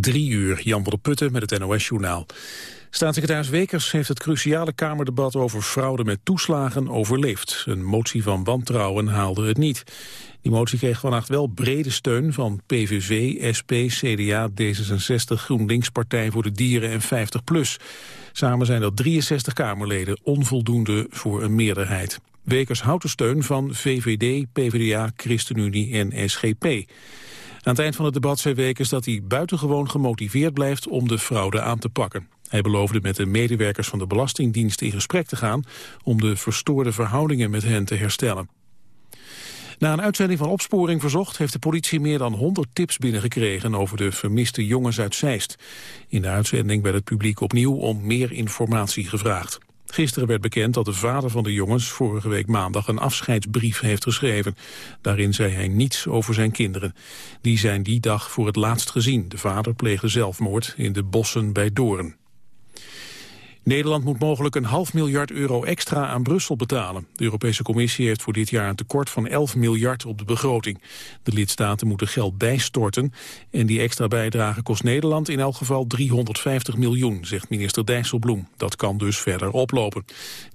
Drie uur, Jan van der Putten met het NOS-journaal. Staatssecretaris Wekers heeft het cruciale Kamerdebat over fraude met toeslagen overleefd. Een motie van wantrouwen haalde het niet. Die motie kreeg vannacht wel brede steun van PVV, SP, CDA, D66, GroenLinks, Partij voor de Dieren en 50PLUS. Samen zijn dat 63 Kamerleden onvoldoende voor een meerderheid. Wekers houdt de steun van VVD, PvdA, ChristenUnie en SGP. Aan het eind van het debat zei Wekers dat hij buitengewoon gemotiveerd blijft om de fraude aan te pakken. Hij beloofde met de medewerkers van de Belastingdienst in gesprek te gaan om de verstoorde verhoudingen met hen te herstellen. Na een uitzending van Opsporing Verzocht heeft de politie meer dan 100 tips binnengekregen over de vermiste jongens uit Zeist. In de uitzending werd het publiek opnieuw om meer informatie gevraagd. Gisteren werd bekend dat de vader van de jongens vorige week maandag een afscheidsbrief heeft geschreven. Daarin zei hij niets over zijn kinderen. Die zijn die dag voor het laatst gezien. De vader pleegde zelfmoord in de bossen bij Doorn. Nederland moet mogelijk een half miljard euro extra aan Brussel betalen. De Europese Commissie heeft voor dit jaar een tekort van 11 miljard op de begroting. De lidstaten moeten geld bijstorten en die extra bijdrage kost Nederland in elk geval 350 miljoen, zegt minister Dijsselbloem. Dat kan dus verder oplopen.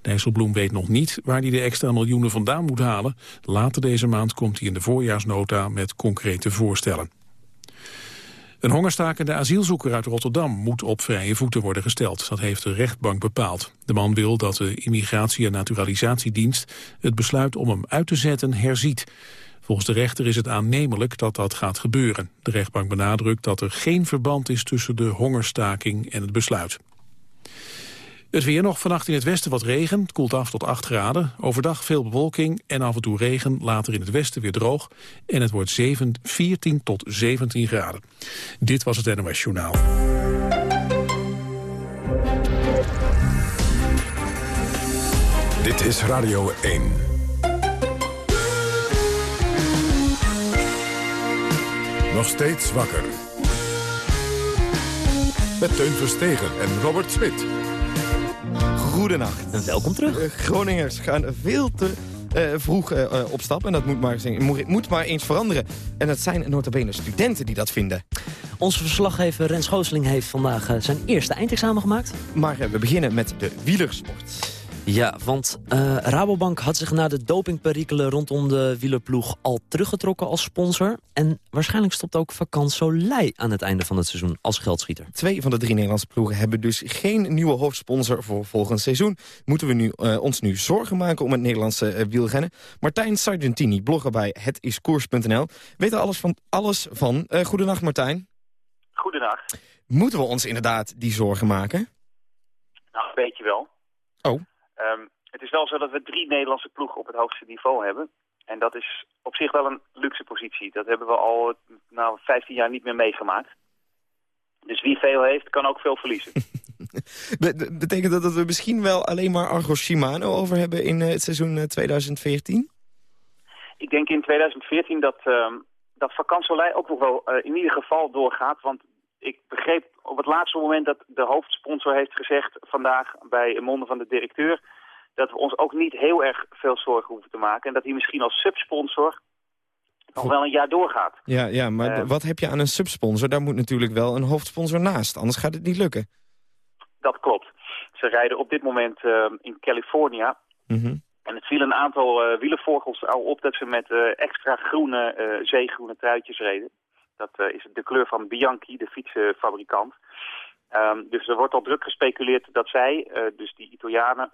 Dijsselbloem weet nog niet waar hij de extra miljoenen vandaan moet halen. Later deze maand komt hij in de voorjaarsnota met concrete voorstellen. Een hongerstakende asielzoeker uit Rotterdam moet op vrije voeten worden gesteld. Dat heeft de rechtbank bepaald. De man wil dat de Immigratie- en Naturalisatiedienst het besluit om hem uit te zetten herziet. Volgens de rechter is het aannemelijk dat dat gaat gebeuren. De rechtbank benadrukt dat er geen verband is tussen de hongerstaking en het besluit. Het weer nog vannacht in het westen wat regen. Het koelt af tot 8 graden. Overdag veel bewolking en af en toe regen. Later in het westen weer droog. En het wordt 7, 14 tot 17 graden. Dit was het NOS Journaal. Dit is Radio 1. Nog steeds wakker. Met Teun Verstegen en Robert Smit. Goedenacht. En welkom terug. Groningers gaan veel te uh, vroeg uh, op stap. En dat moet maar, moet, moet maar eens veranderen. En het zijn notabene studenten die dat vinden. Onze verslaggever Rens Gooseling heeft vandaag zijn eerste eindexamen gemaakt. Maar we beginnen met de wielersport. Ja, want uh, Rabobank had zich na de dopingperikelen rondom de wielerploeg al teruggetrokken als sponsor. En waarschijnlijk stopt ook Vakant Soleil aan het einde van het seizoen als geldschieter. Twee van de drie Nederlandse ploegen hebben dus geen nieuwe hoofdsponsor voor volgend seizoen. Moeten we nu, uh, ons nu zorgen maken om het Nederlandse uh, wielrennen? Martijn Sargentini, blogger bij hetiskoers.nl, weet er alles van. Alles van. goedenacht Martijn. Goedenacht. Moeten we ons inderdaad die zorgen maken? Nou, een beetje wel. Oh. Um, het is wel zo dat we drie Nederlandse ploegen op het hoogste niveau hebben. En dat is op zich wel een luxe positie. Dat hebben we al nou, 15 jaar niet meer meegemaakt. Dus wie veel heeft, kan ook veel verliezen. Betekent dat dat we misschien wel alleen maar Argo Shimano over hebben in het seizoen 2014? Ik denk in 2014 dat, uh, dat vakantielei ook nog wel uh, in ieder geval doorgaat. Want ik begreep op het laatste moment dat de hoofdsponsor heeft gezegd vandaag bij monden van de directeur dat we ons ook niet heel erg veel zorgen hoeven te maken. En dat hij misschien als subsponsor nog wel een jaar doorgaat. Ja, ja maar uh, wat heb je aan een subsponsor? Daar moet natuurlijk wel een hoofdsponsor naast, anders gaat het niet lukken. Dat klopt. Ze rijden op dit moment uh, in California. Mm -hmm. En het viel een aantal uh, wielenvogels al op dat ze met extra groene, zeegroene truitjes reden. Dat uh, is de kleur van Bianchi, de fietsenfabrikant. Um, dus er wordt al druk gespeculeerd dat zij, uh, dus die Italianen,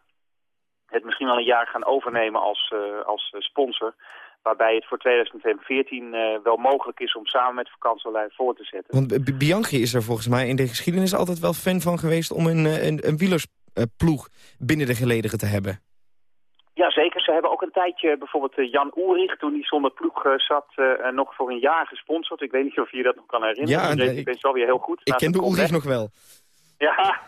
het misschien al een jaar gaan overnemen als, uh, als sponsor. Waarbij het voor 2014 wel mogelijk is om samen met vakantielijn voor te zetten. Want Bianchi is er volgens mij in de geschiedenis altijd wel fan van geweest om een, een, een wielersploeg binnen de gelederen te hebben. Ja, zeker. Ze hebben ook een tijdje bijvoorbeeld Jan Oerig, toen hij zonder ploeg uh, zat, uh, nog voor een jaar gesponsord. Ik weet niet of je dat nog kan herinneren. Ja, ik, ik ben het wel weer heel goed. Ik ken de Oerig nog wel. Ja,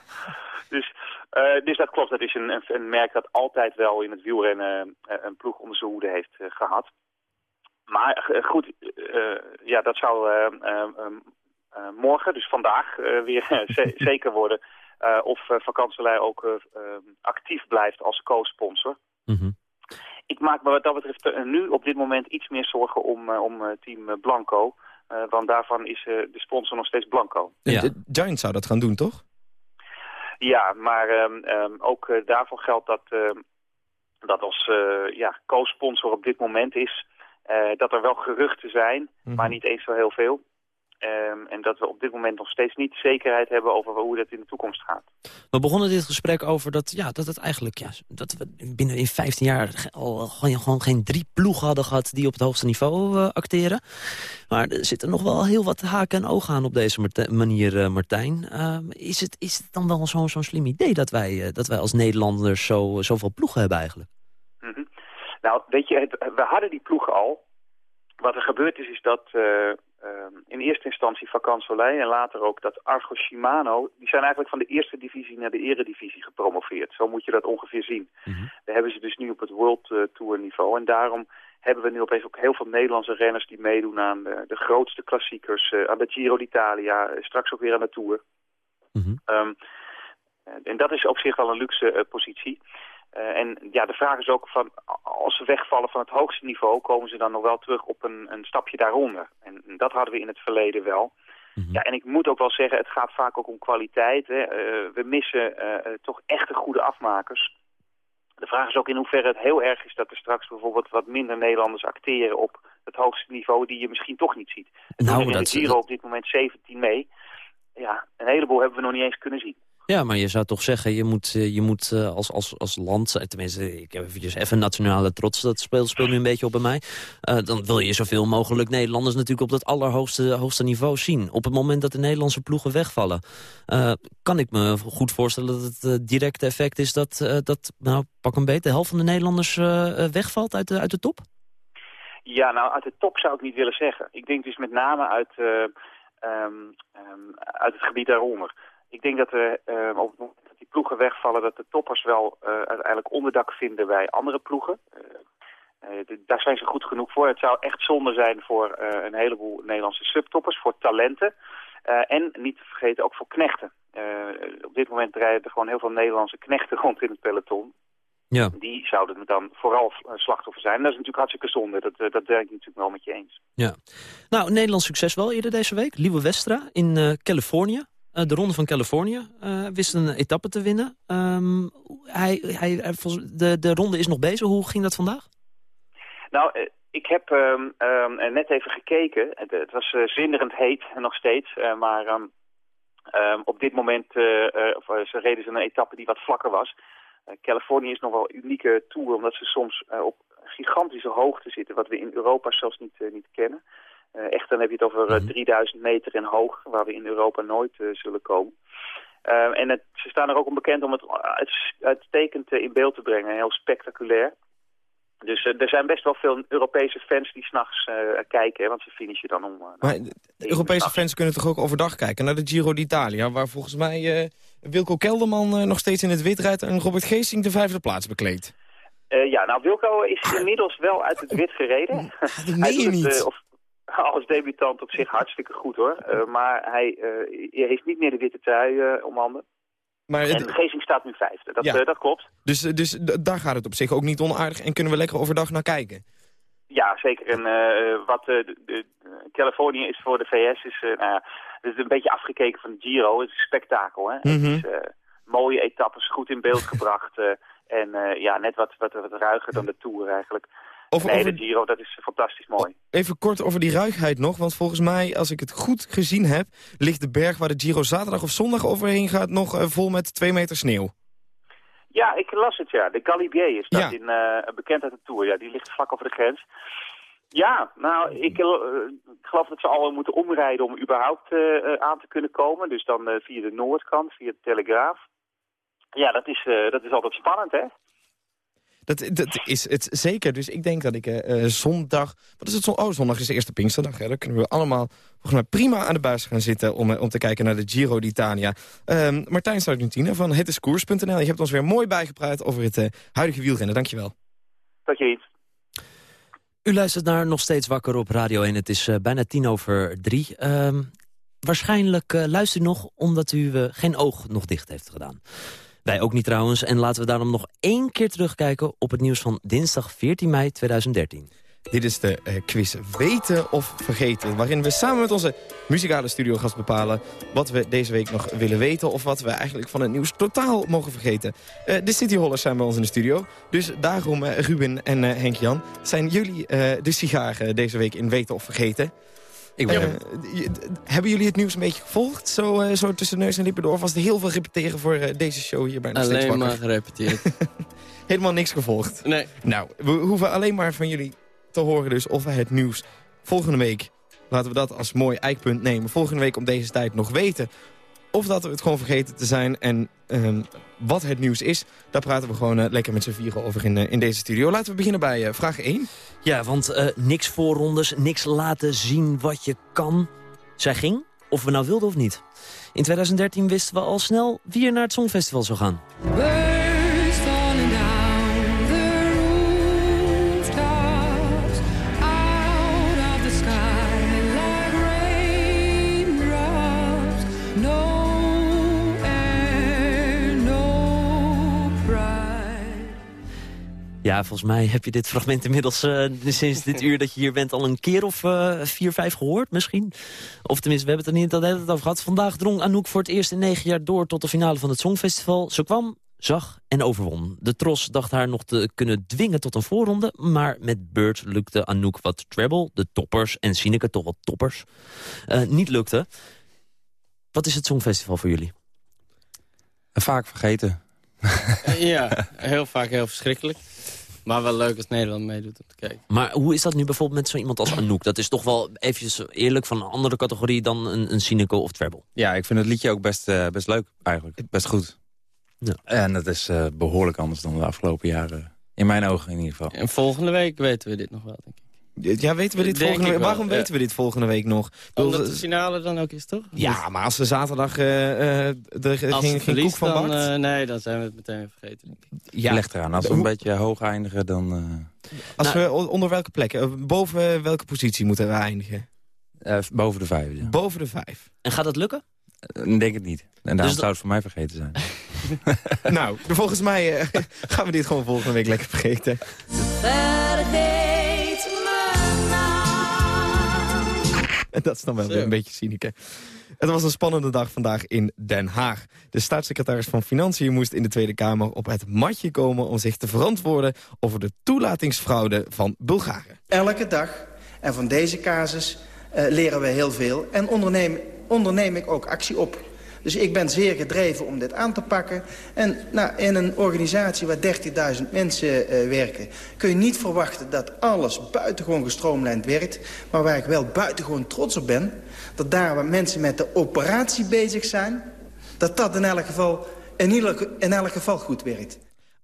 dus, uh, dus dat klopt. Dat is een, een, merk dat altijd wel in het wielrennen een ploeg onder zijn hoede heeft gehad. Maar goed, ja, dat zou morgen, dus vandaag, weer zeker worden. of vakantielei ook actief blijft als co-sponsor. Mm -hmm. Ik maak me wat dat betreft nu op dit moment iets meer zorgen om, uh, om uh, team Blanco. want daarvan is de sponsor nog steeds Blanco. Ja. De Giant zou dat gaan doen, toch? Ja, maar ehm, ook daarvoor geldt dat, dat als ja, co-sponsor op dit moment is... dat er wel geruchten zijn, mhm. maar niet eens zo heel veel. Um, en dat we op dit moment nog steeds niet zekerheid hebben over hoe dat in de toekomst gaat. We begonnen dit gesprek over dat, ja, dat het eigenlijk, ja, dat we binnen in 15 jaar al gewoon, geen drie ploegen hadden gehad die op het hoogste niveau uh, acteren. Maar er zitten nog wel heel wat haken en ogen aan op deze manier, uh, Martijn. Uh, is, het, is het dan wel zo'n zo'n slim idee dat wij, uh, dat wij als Nederlanders zo, zoveel ploegen hebben eigenlijk? Mm -hmm. Nou, weet je, we hadden die ploegen al. Wat er gebeurd is, is dat Ehm, in eerste instantie Vakant Soleil en later ook dat Argo Shimano... die zijn eigenlijk van de eerste divisie naar de eredivisie gepromoveerd. Zo moet je dat ongeveer zien. Mm Daar hebben ze dus nu op het World uh, Tour niveau. En daarom hebben we nu opeens ook heel veel Nederlandse renners... die meedoen aan de, de grootste klassiekers, uh, aan de Giro d'Italia... Uh, straks ook weer aan de Tour. Mm en dat is op zich wel een luxe positie. Uh, en ja, de vraag is ook van, als ze wegvallen van het hoogste niveau, komen ze dan nog wel terug op een, een stapje daaronder. En, en dat hadden we in het verleden wel. Mhm. Ja, en ik moet ook wel zeggen, het gaat vaak ook om kwaliteit. Hè. Uh, we missen uh, toch echte goede afmakers. De vraag is ook in hoeverre het heel erg is dat er straks bijvoorbeeld wat minder Nederlanders acteren op het hoogste niveau die je misschien toch niet ziet. En nou, in dat... de Giro op dit moment 17 mee. Ja, een heleboel hebben we nog niet eens kunnen zien. Ja, maar je zou toch zeggen, je moet, eh, je moet eh, als, als, als land... Eh, tenminste, ik heb eventjes even nationale trots, dat speelt, speelt nu een beetje op bij mij. dan wil je zoveel mogelijk Nederlanders natuurlijk op dat allerhoogste hoogste niveau zien. Op het moment dat de Nederlandse ploegen wegvallen... kan ik me goed voorstellen dat het directe effect is dat, dat nou, pak een beetje, de helft van de Nederlanders wegvalt uit de, uit de top? Ja, nou, uit de top zou ik niet willen zeggen. Ik denk dus met name uit, ehm, ehm, uit het gebied daaronder. Ik denk dat we uh, op het moment dat die ploegen wegvallen... dat de toppers wel uh, uiteindelijk onderdak vinden bij andere ploegen. Uh, daar zijn ze goed genoeg voor. Het zou echt zonde zijn voor een heleboel Nederlandse subtoppers, voor talenten. en niet te vergeten ook voor knechten. op dit moment rijden er gewoon heel veel Nederlandse knechten rond in het peloton. Ja. Die zouden dan vooral slachtoffer zijn. Dat is natuurlijk hartstikke zonde. Dat, dat denk ik natuurlijk wel met je eens. Ja. Nou, Nederlands succes wel eerder deze week. Lieve Westra in Californië. Eh, de Ronde van Californië. Uh, wist een etappe te winnen. Um, hij, hij, de, de ronde is nog bezig. Hoe ging dat vandaag? Nou, eh, ik heb um, um, net even gekeken. Het, was uh, zinderend heet nog steeds. Maar op dit moment ze reden ze een etappe die wat vlakker was. Californië is nog wel een unieke tour, omdat ze soms op gigantische hoogte zitten, wat we in Europa zelfs niet, niet kennen. Uh, echt, dan heb je het over 3000 mhm. meter in hoog, waar we in Europa nooit uh, zullen komen. Uh, en het, ze staan er ook om bekend om het uitstekend in beeld te brengen, heel spectaculair. Dus er zijn best wel veel Europese fans die s'nachts kijken, hè, want ze finishen dan om... maar de Europese fans kunnen toch ook overdag kijken naar de Giro d'Italia... waar volgens mij Wilco Kelderman nog steeds in het wit rijdt... en Robert Geesing de vijfde plaats bekleedt. ja, nou, Wilco is inmiddels wel uit het wit gereden. Dat meen je niet. of, als debutant op zich hartstikke goed hoor. Uh, maar hij uh, heeft niet meer de witte trui uh, om handen. Maar en de Geesing staat nu vijfde, dat, ja. dat klopt. Dus, dus daar gaat het op zich ook niet onaardig en kunnen we lekker overdag naar kijken? Ja, zeker. En wat de, de, Californië is voor de VS is, nou, het is een beetje afgekeken van de Giro. Het is een spektakel. Hè? Mm -hmm. Het is mooie etappes, goed in beeld gebracht. en ja, net wat, wat, wat ruiger dan de Tour eigenlijk. Over, nee, de Giro, dat is fantastisch mooi. Even kort over die ruigheid nog, want volgens mij, als ik het goed gezien heb... ligt de berg waar de Giro zaterdag of zondag overheen gaat nog uh, vol met twee meter sneeuw. Ja, ik las het, ja. De Galibier is dat in, uh, bekend uit de Tour. Ja, die ligt vlak over de grens. Ja, nou, ik, uh, ik geloof dat ze al moeten omrijden om überhaupt aan te kunnen komen. Dus dan via de noordkant, via de Telegraaf. Ja, dat is, dat is altijd spannend, hè? Dat, dat is het zeker. Dus ik denk dat ik uh, zondag... Wat is het? Oh, zondag is de eerste Pinksterdag. Hè? Dan kunnen we allemaal volgens mij prima aan de buis gaan zitten... om, om te kijken naar de Giro d'Italia. Uh, Martijn Sargentine van hetiskoers.nl. Je hebt ons weer mooi bijgepraat over het uh, huidige wielrennen. Dankjewel. Dank je iets. U luistert naar Nog Steeds Wakker op Radio 1. Het is bijna tien over drie. Ehm, waarschijnlijk luistert u nog omdat u geen oog nog dicht heeft gedaan. Wij ook niet trouwens. En laten we daarom nog één keer terugkijken op het nieuws van dinsdag 14 mei 2013. Dit is de uh, quiz Weten of Vergeten... waarin we samen met onze muzikale studiogast bepalen... wat we deze week nog willen weten... of wat we eigenlijk van het nieuws totaal mogen vergeten. Uh, de Cityhollers zijn bij ons in de studio. Dus daarom, uh, Ruben en Henk-Jan... zijn jullie de sigaren deze week in Weten of Vergeten... Ik ben... hebben jullie het nieuws een beetje gevolgd? Zo, zo tussen neus en lippen door? Of was er heel veel repeteren voor deze show hier bij de Alleen maar gerepeteerd. Helemaal niks gevolgd? Nee. Nou, we hoeven alleen maar van jullie te horen dus of we het nieuws volgende week... laten we dat als mooi eikpunt nemen. Volgende week om deze tijd nog weten of dat we het gewoon vergeten te zijn. En um, wat het nieuws is, daar praten we gewoon uh, lekker met z'n vieren over in, uh, in deze studio. Laten we beginnen bij uh, vraag 1. Ja, want niks voorrondes, niks laten zien wat je kan. Zij ging, of we nou wilden of niet. In 2013 wisten we al snel wie er naar het Songfestival zou gaan. Ja, volgens mij heb je dit fragment inmiddels uh, sinds dit uur dat je hier bent... al een keer of uh, vier, vijf gehoord misschien. Of tenminste, we hebben het er niet altijd over gehad. Vandaag drong Anouk voor het eerst in negen jaar door tot de finale van het Songfestival. Ze kwam, zag en overwon. De Tros dacht haar nog te kunnen dwingen tot een voorronde... maar met Bird lukte Anouk wat treble, de toppers... en Sineke toch wat toppers, uh, niet lukte. Wat is het Songfestival voor jullie? Vaak vergeten. ja, heel vaak heel verschrikkelijk. Maar wel leuk als Nederland meedoet om te kijken. Maar hoe is dat nu bijvoorbeeld met zo iemand als Anouk? Dat is toch wel eventjes eerlijk van een andere categorie dan een, een Cynico of Treble. Ja, ik vind het liedje ook best, uh, best leuk eigenlijk. Best goed. Ja. En dat is uh, behoorlijk anders dan de afgelopen jaren. In mijn ogen in ieder geval. En volgende week weten we dit nog wel, denk ik. Ja, weten we dit volgende week? Waarom weten we dit volgende week nog? Omdat de finale dan ook is, toch? Ja, maar als we zaterdag uh, uh, er geen, geen koek van dan, uh, nee, dan zijn we het meteen vergeten. Denk ik. Ja. Ligt eraan. Als we een beetje hoog eindigen, dan... Als nou, we onder welke plekken? Boven welke positie moeten we eindigen? boven de vijf, ja. Boven de vijf. En gaat dat lukken? Ik denk het niet. En daarom dus zou het voor mij vergeten zijn. nou, volgens mij gaan we dit gewoon volgende week lekker vergeten. En dat is dan wel weer een beetje cynieke. Het was een spannende dag vandaag in Den Haag. De staatssecretaris van Financiën moest in de Tweede Kamer op het matje komen... om zich te verantwoorden over de toelatingsfraude van Bulgaren. Elke dag, en van deze casus, uh, leren we heel veel... en onderneem, onderneem ik ook actie op. Dus ik ben zeer gedreven om dit aan te pakken. En nou, in een organisatie waar 30.000 mensen uh, werken... kun je niet verwachten dat alles buitengewoon gestroomlijnd werkt. Maar waar ik wel buitengewoon trots op ben... dat daar waar mensen met de operatie bezig zijn... dat dat in elk geval, in, in elk geval goed werkt.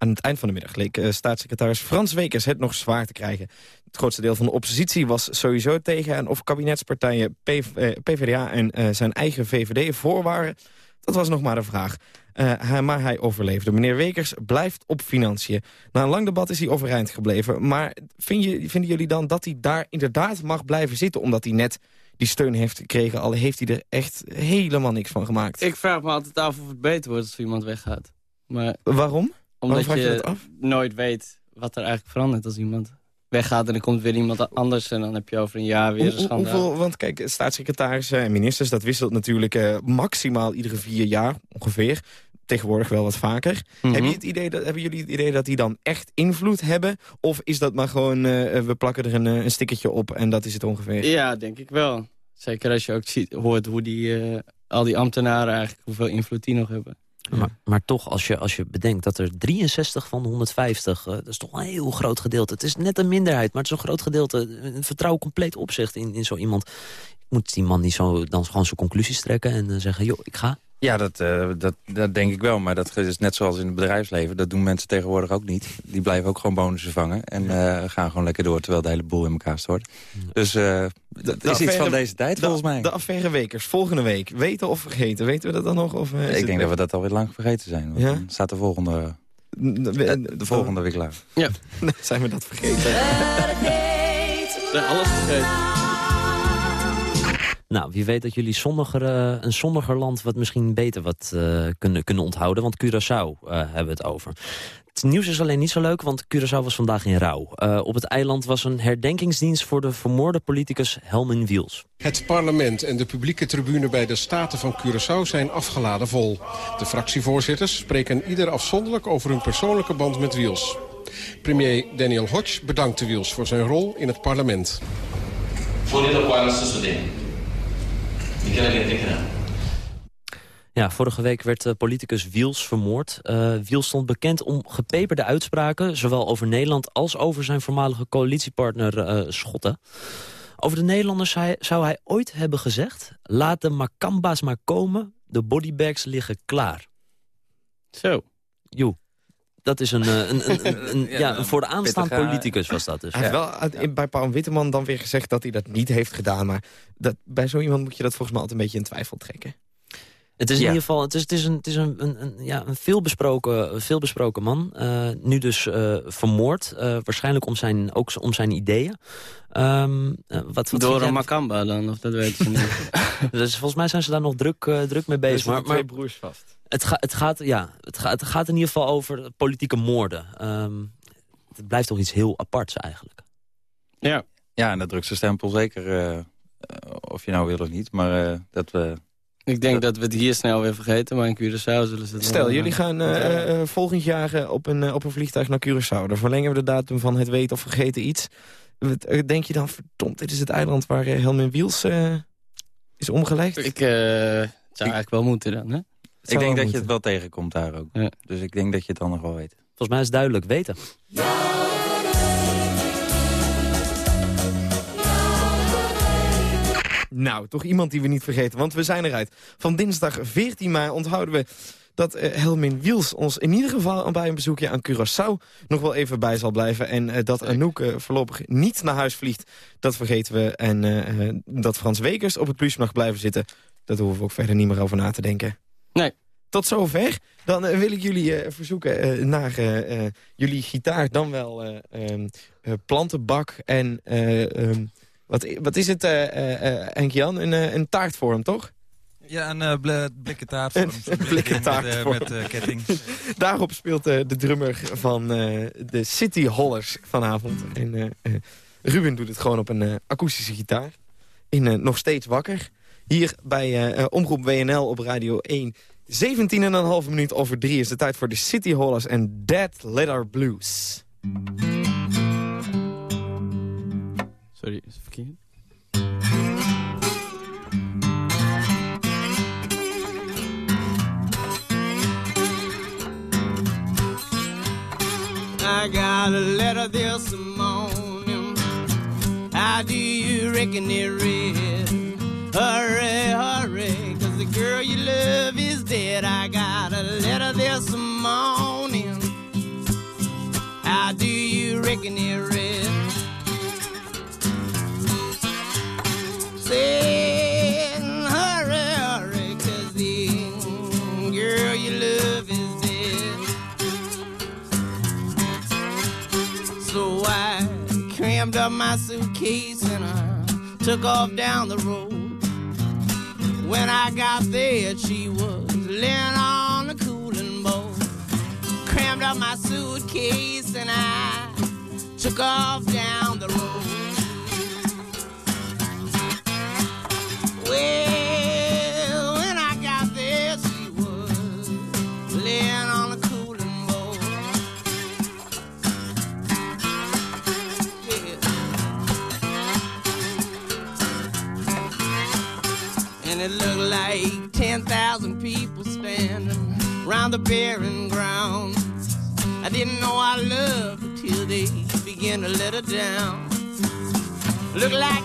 Aan het eind van de middag leek uh, staatssecretaris Frans Wekers het nog zwaar te krijgen. Het grootste deel van de oppositie was sowieso tegen... en of kabinetspartijen PV, eh, PvdA en uh, zijn eigen VVD voor waren... dat was nog maar de vraag. Uh, maar hij overleefde. Meneer Wekers blijft op financiën. Na een lang debat is hij overeind gebleven. Maar vind je, vinden jullie dan dat hij daar inderdaad mag blijven zitten... omdat hij net die steun heeft gekregen... al heeft hij er echt helemaal niks van gemaakt? Ik vraag me altijd af of het beter wordt als iemand weggaat. Maar... Waarom? Omdat je, je nooit weet wat er eigenlijk verandert als iemand weggaat... en dan komt weer iemand anders en dan heb je over een jaar weer een schandaal. Hoeveel, want kijk, staatssecretarissen en ministers... dat wisselt natuurlijk uh, maximaal iedere vier jaar ongeveer. Tegenwoordig wel wat vaker. Mm -hmm. Heb je het idee dat, hebben jullie het idee dat die dan echt invloed hebben? Of is dat maar gewoon, uh, we plakken er een, een stickertje op en dat is het ongeveer? Ja, denk ik wel. Zeker als je ook ziet, hoort hoe die, uh, al die ambtenaren eigenlijk... hoeveel invloed die nog hebben. Maar, maar, toch, als je, als je bedenkt dat er 63 van de 150... Uh, dat is toch een heel groot gedeelte. Het is net een minderheid, maar het is een groot gedeelte... een vertrouwen compleet opzegt in, in zo iemand. Moet die man niet zo, dan gewoon zijn conclusies trekken en uh, zeggen... joh, ik ga? Ja, dat, uh, dat, dat denk ik wel. Maar dat is net zoals in het bedrijfsleven. Dat doen mensen tegenwoordig ook niet. Die blijven ook gewoon bonussen vangen. En uh, gaan gewoon lekker door terwijl de hele boel in elkaar stort. Dus uh, dat is iets van deze tijd volgens mij. De affaire Wekers, volgende week. Weten of vergeten? Weten we dat dan nog? Of, ik denk dat we dat alweer lang vergeten zijn. Want ja? Dan staat de volgende, de, de volgende week klaar. Ja, zijn we dat vergeten. zijn alles vergeten. Nou, wie weet dat jullie zonniger, eh, een zonniger land wat misschien beter wat uh, kunnen, kunnen onthouden. Want Curaçao uh, hebben we het over. Het nieuws is alleen niet zo leuk, want Curaçao was vandaag in rouw. op het eiland was een herdenkingsdienst voor de vermoorde politicus Helmin Wiels. Het parlement en de publieke tribune bij de Staten van Curaçao zijn afgeladen vol. De fractievoorzitters spreken ieder afzonderlijk over hun persoonlijke band met Wiels. Premier Daniel Hodge bedankte Wiels voor zijn rol in het parlement. Ja, vorige week werd uh, politicus Wiels vermoord. Uh, Wiels stond bekend om gepeperde uitspraken... zowel over Nederland als over zijn voormalige coalitiepartner uh, Schotten. Over de Nederlanders zou, zou hij ooit hebben gezegd... laat de Makamba's maar komen, de bodybags liggen klaar. Zo. Joe. Dat is een, een, een, een ja, voor de aanstaand politicus was dat dus. Hij heeft wel bij Paul Witteman dan weer gezegd dat hij dat niet heeft gedaan. Maar dat, bij zo iemand moet je dat volgens mij altijd een beetje in twijfel trekken. Het is in ieder geval het is, het is een, het is een, een, een ja, een veelbesproken, veelbesproken man. Uh, nu dus uh, vermoord. Uh, waarschijnlijk om zijn, ook om zijn ideeën. Um, wat, wat Door een Makamba dan, of dat weet ik niet. dus volgens mij zijn ze daar nog druk, druk mee bezig. Maar, maar twee broers vast. Het, ga, het, gaat, ja, het, gaat, het gaat in ieder geval over politieke moorden. Um, het blijft toch iets heel aparts eigenlijk. Ja, ja en dat drukt zijn stempel zeker. of je nou wil of niet. Maar dat we ik denk dat we het hier snel weer vergeten, maar in Curaçao zullen ze het Stel, jullie gaan uh, volgend jaar op, een, op een vliegtuig naar Curaçao. Dan verlengen we de datum van het weten of vergeten iets. Denk je dan, verdomd, dit is het eiland waar Helmin Wiels is omgelegd? Ik zou eigenlijk wel moeten dan, hè? Ik denk dat je het wel tegenkomt daar ook. Ja. Dus ik denk dat je het dan nog wel weet. Volgens mij is het duidelijk, weten. Nou, toch iemand die we niet vergeten, want we zijn eruit. Van dinsdag 14 mei onthouden we dat uh, Helmin Wiels ons in ieder geval bij een bezoekje aan Curaçao nog wel even bij zal blijven. En uh, dat Anouk uh, voorlopig niet naar huis vliegt, dat vergeten we. En dat Frans Wekers op het plus mag blijven zitten, dat hoeven we ook verder niet meer over na te denken. Nee. Tot zover. Dan wil ik jullie verzoeken naar jullie gitaar, dan wel um, plantenbak en... Um, wat, wat is het, uh, Henk-Jan? Een, een taartvorm, toch? Ja, een uh, blikken taartvorm. Een blikken taartvorm. Met, met ketting. Daarop speelt de drummer van de City Hollers vanavond. En Ruben doet het gewoon op een akoestische gitaar. In Nog Steeds Wakker. Hier bij Omroep WNL op Radio 1. 17,5 minuut over 3 is de tijd voor de City Hollers en Dead Letter Blues. Sorry, is het verkeerd? I got a letter this morning. How do you reckon it read? Hurry, hurry, cause the girl you love is dead. I got a letter this morning. How do you reckon it read? Saying, hurry, hurry, cause the girl you love is dead. So I crammed up my suitcase and I took off down the road. When I got there, she was laying on the cooling bowl. Crammed up my suitcase and I took off down the road. Well, when I got there, she was laying on cooling. Yeah. And it looked like 10,000 people standing around the barren ground. I didn't know I loved until they began to let her down. Looked like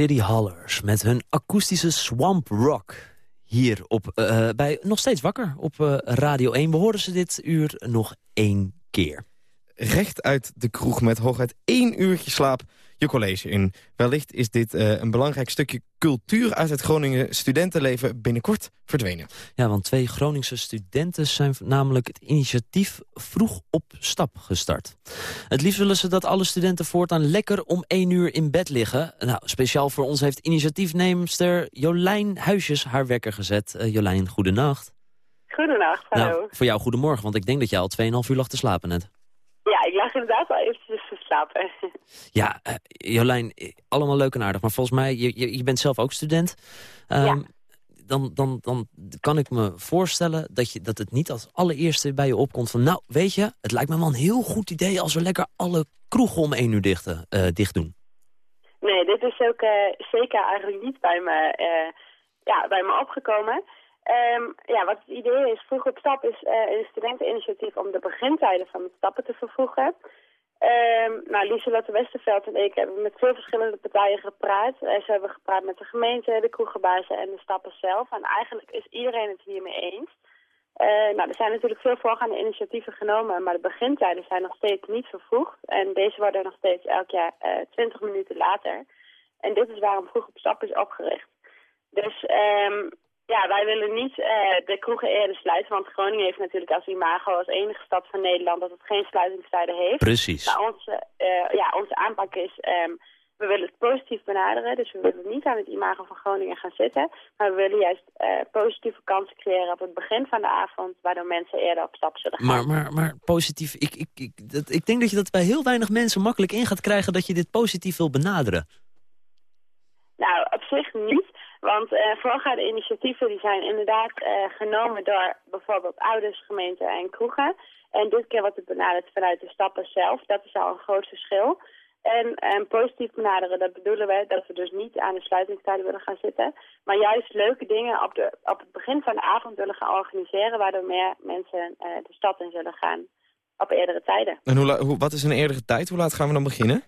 City Hollers met hun akoestische Swamp Rock. Hier op, eh, bij Nog Steeds Wakker op eh, Radio 1. We hoorden ze dit uur nog één keer. Recht uit de kroeg met hooguit één uurtje slaap je college in. Wellicht is dit eh, een belangrijk stukje cultuur uit het Groningen studentenleven binnenkort verdwenen. Ja, want twee Groningse studenten zijn namelijk het initiatief Vroeg op Stap gestart. Het liefst willen ze dat alle studenten voortaan lekker om één uur in bed liggen. Nou, speciaal voor ons heeft initiatiefneemster Jolijn Huisjes haar wekker gezet. Uh, Jolijn, goedenacht. Goedenacht, hallo. Nou, voor jou goedemorgen, want ik denk dat jij al 2,5 uur lag te slapen net. Ja, ik lag inderdaad al eventjes te slapen. Ja, uh, Jolijn, allemaal leuk en aardig. Maar volgens mij, je, je, je bent zelf ook student. Um, ja. dan, dan, dan kan ik me voorstellen dat, je, dat het niet als allereerste bij je opkomt van... nou, weet je, het lijkt me wel een heel goed idee als we lekker alle kroegen om één uur dicht, uh, dicht doen. Nee, dit is ook uh, zeker eigenlijk niet bij me, ja, bij me opgekomen... Um, ja, wat het idee is, Vroeg op Stap is uh, een studenteninitiatief om de begintijden van het stappen te vervroegen. Um, nou, Lieselotte Westerveld en ik hebben met veel verschillende partijen gepraat. Uh, ze hebben gepraat met de gemeente, de kroegenbazen en de stappen zelf. En eigenlijk is iedereen het hiermee eens. Uh, nou, er zijn natuurlijk veel voorgaande initiatieven genomen, maar de begintijden zijn nog steeds niet vervroegd. En deze worden nog steeds elk jaar 20 minuten later. En dit is waarom Vroeg op Stap is opgericht. Dus... Um, ja, wij willen niet uh, de kroegen eerder sluiten, want Groningen heeft natuurlijk als imago als enige stad van Nederland dat het geen sluitingstijden heeft. Precies. Maar onze, uh, ja, onze aanpak is, um, we willen het positief benaderen, dus we willen niet aan het imago van Groningen gaan zitten, maar we willen juist uh, positieve kansen creëren op het begin van de avond, waardoor mensen eerder op stap zullen gaan. Maar, maar, maar positief, ik, ik, ik, dat, ik denk dat je dat bij heel weinig mensen makkelijk in gaat krijgen dat je dit positief wil benaderen. Nou, op zich niet. Want uh, initiatieven die zijn inderdaad uh, genomen door bijvoorbeeld ouders, gemeenten en kroegen. En dit keer wordt het benaderd vanuit de stappen zelf. Dat is al een groot verschil. En, en positief benaderen, dat bedoelen we dat we dus niet aan de sluitingstijden willen gaan zitten. Maar juist leuke dingen op, de, op het begin van de avond willen gaan organiseren... waardoor meer mensen uh, de stad in zullen gaan op eerdere tijden. En hoe, hoe, wat is een eerdere tijd? Hoe laat gaan we dan beginnen?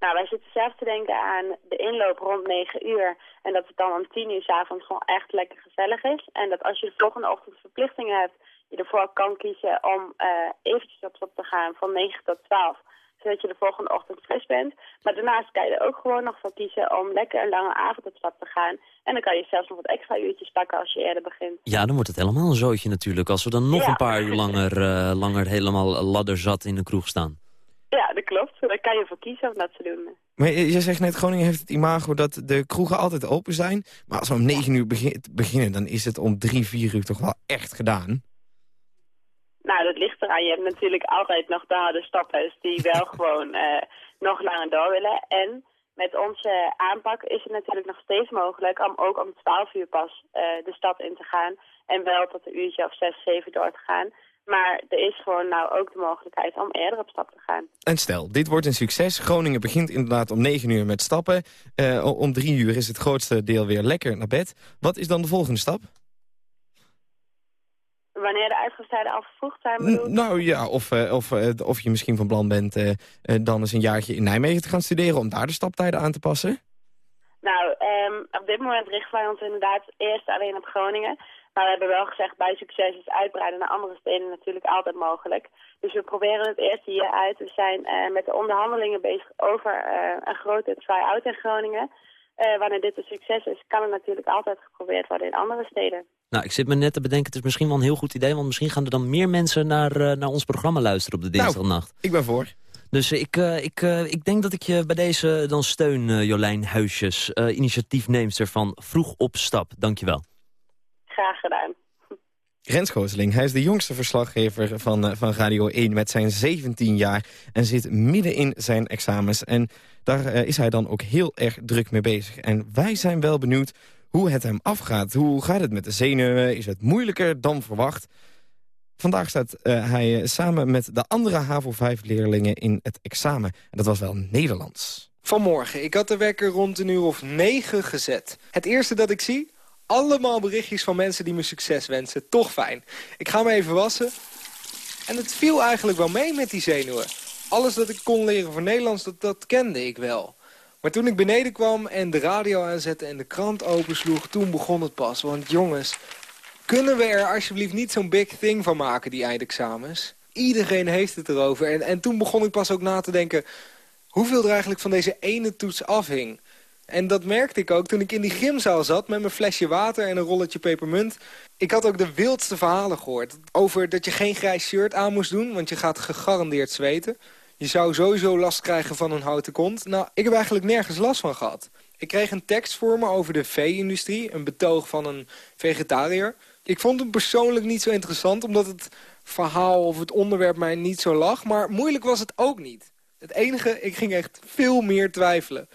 Nou, wij zitten zelf te denken aan de inloop rond 9 uur. En dat het dan om 10 uur s avonds gewoon echt lekker gezellig is. En dat als je de volgende ochtend verplichtingen hebt, je ervoor kan kiezen om uh, eventjes op stap te gaan van 9 tot 12. Zodat je de volgende ochtend fris bent. Maar daarnaast kan je er ook gewoon nog voor kiezen om lekker een lange avond op stap te gaan. En dan kan je zelfs nog wat extra uurtjes pakken als je eerder begint. Ja, dan wordt het helemaal een zootje natuurlijk. Als we dan nog ja. een paar uur langer, uh, langer helemaal ladderzat in de kroeg staan. Ja, dat klopt. Daar kan je voor kiezen om dat te doen. Maar je zegt net, Groningen heeft het imago dat de kroegen altijd open zijn. Maar als we om negen uur begin beginnen, dan is het om drie, vier uur toch wel echt gedaan? Nou, dat ligt eraan. Je hebt natuurlijk altijd nog de harde stappers die wel gewoon uh, nog langer door willen. En met onze aanpak is het natuurlijk nog steeds mogelijk om ook om 12 uur pas uh, de stad in te gaan. En wel tot een uurtje of 6, 7 door te gaan. Maar er is gewoon nou ook de mogelijkheid om eerder op stap te gaan. En stel, dit wordt een succes. Groningen begint inderdaad om 9 uur met stappen. Uh, om 3 uur is het grootste deel weer lekker naar bed. Wat is dan de volgende stap? Wanneer de uitgangstijden al vervroegd zijn bedoeld? Nou ja, of, uh, of, uh, of je misschien van plan bent uh, dan eens een jaartje in Nijmegen te gaan studeren... om daar de staptijden aan te passen? Nou, um, op dit moment richten wij ons inderdaad eerst alleen op Groningen... Maar we hebben wel gezegd, bij succes is uitbreiden naar andere steden natuurlijk altijd mogelijk. Dus we proberen het eerst hier uit. We zijn uh, met de onderhandelingen bezig over uh, een grote try-out in Groningen. Uh, wanneer dit een succes is, kan het natuurlijk altijd geprobeerd worden in andere steden. Nou, ik zit me net te bedenken, het is misschien wel een heel goed idee... want misschien gaan er dan meer mensen naar, naar ons programma luisteren op de dinsdagnacht. Nou, ik ben voor. Dus ik, uh, ik, uh, ik denk dat ik je bij deze dan steun, uh, Jolijn Huisjes, initiatiefneemster van Vroeg op Stap. Dankjewel. Graag gedaan. Rens Gooseling, hij is de jongste verslaggever van, van Radio 1 met zijn 17 jaar... en zit midden in zijn examens. En daar is hij dan ook heel erg druk mee bezig. En wij zijn wel benieuwd hoe het hem afgaat. Hoe gaat het met de zenuwen? Is het moeilijker dan verwacht? Vandaag staat uh, hij samen met de andere HAVO-5-leerlingen in het examen. En dat was wel Nederlands. Vanmorgen, ik had de wekker rond een uur of negen gezet. Het eerste dat ik zie, allemaal berichtjes van mensen die me succes wensen. Toch fijn. Ik ga me even wassen. En het viel eigenlijk wel mee met die zenuwen. Alles dat ik kon leren voor Nederlands, dat, dat kende ik wel. Maar toen ik beneden kwam en de radio aanzette en de krant opensloeg... toen begon het pas. Want jongens, kunnen we er alsjeblieft niet zo'n big thing van maken, die eindexamens? Iedereen heeft het erover. En, en toen begon ik pas ook na te denken... hoeveel er eigenlijk van deze ene toets afhing. En dat merkte ik ook toen ik in die gymzaal zat... met mijn flesje water en een rolletje pepermunt. Ik had ook de wildste verhalen gehoord. Over dat je geen grijs shirt aan moest doen... want je gaat gegarandeerd zweten. Je zou sowieso last krijgen van een houten kont. Nou, ik heb eigenlijk nergens last van gehad. Ik kreeg een tekst voor me over de vee-industrie. Een betoog van een vegetariër. Ik vond hem persoonlijk niet zo interessant... omdat het verhaal of het onderwerp mij niet zo lag. Maar moeilijk was het ook niet. Het enige, ik ging echt veel meer twijfelen.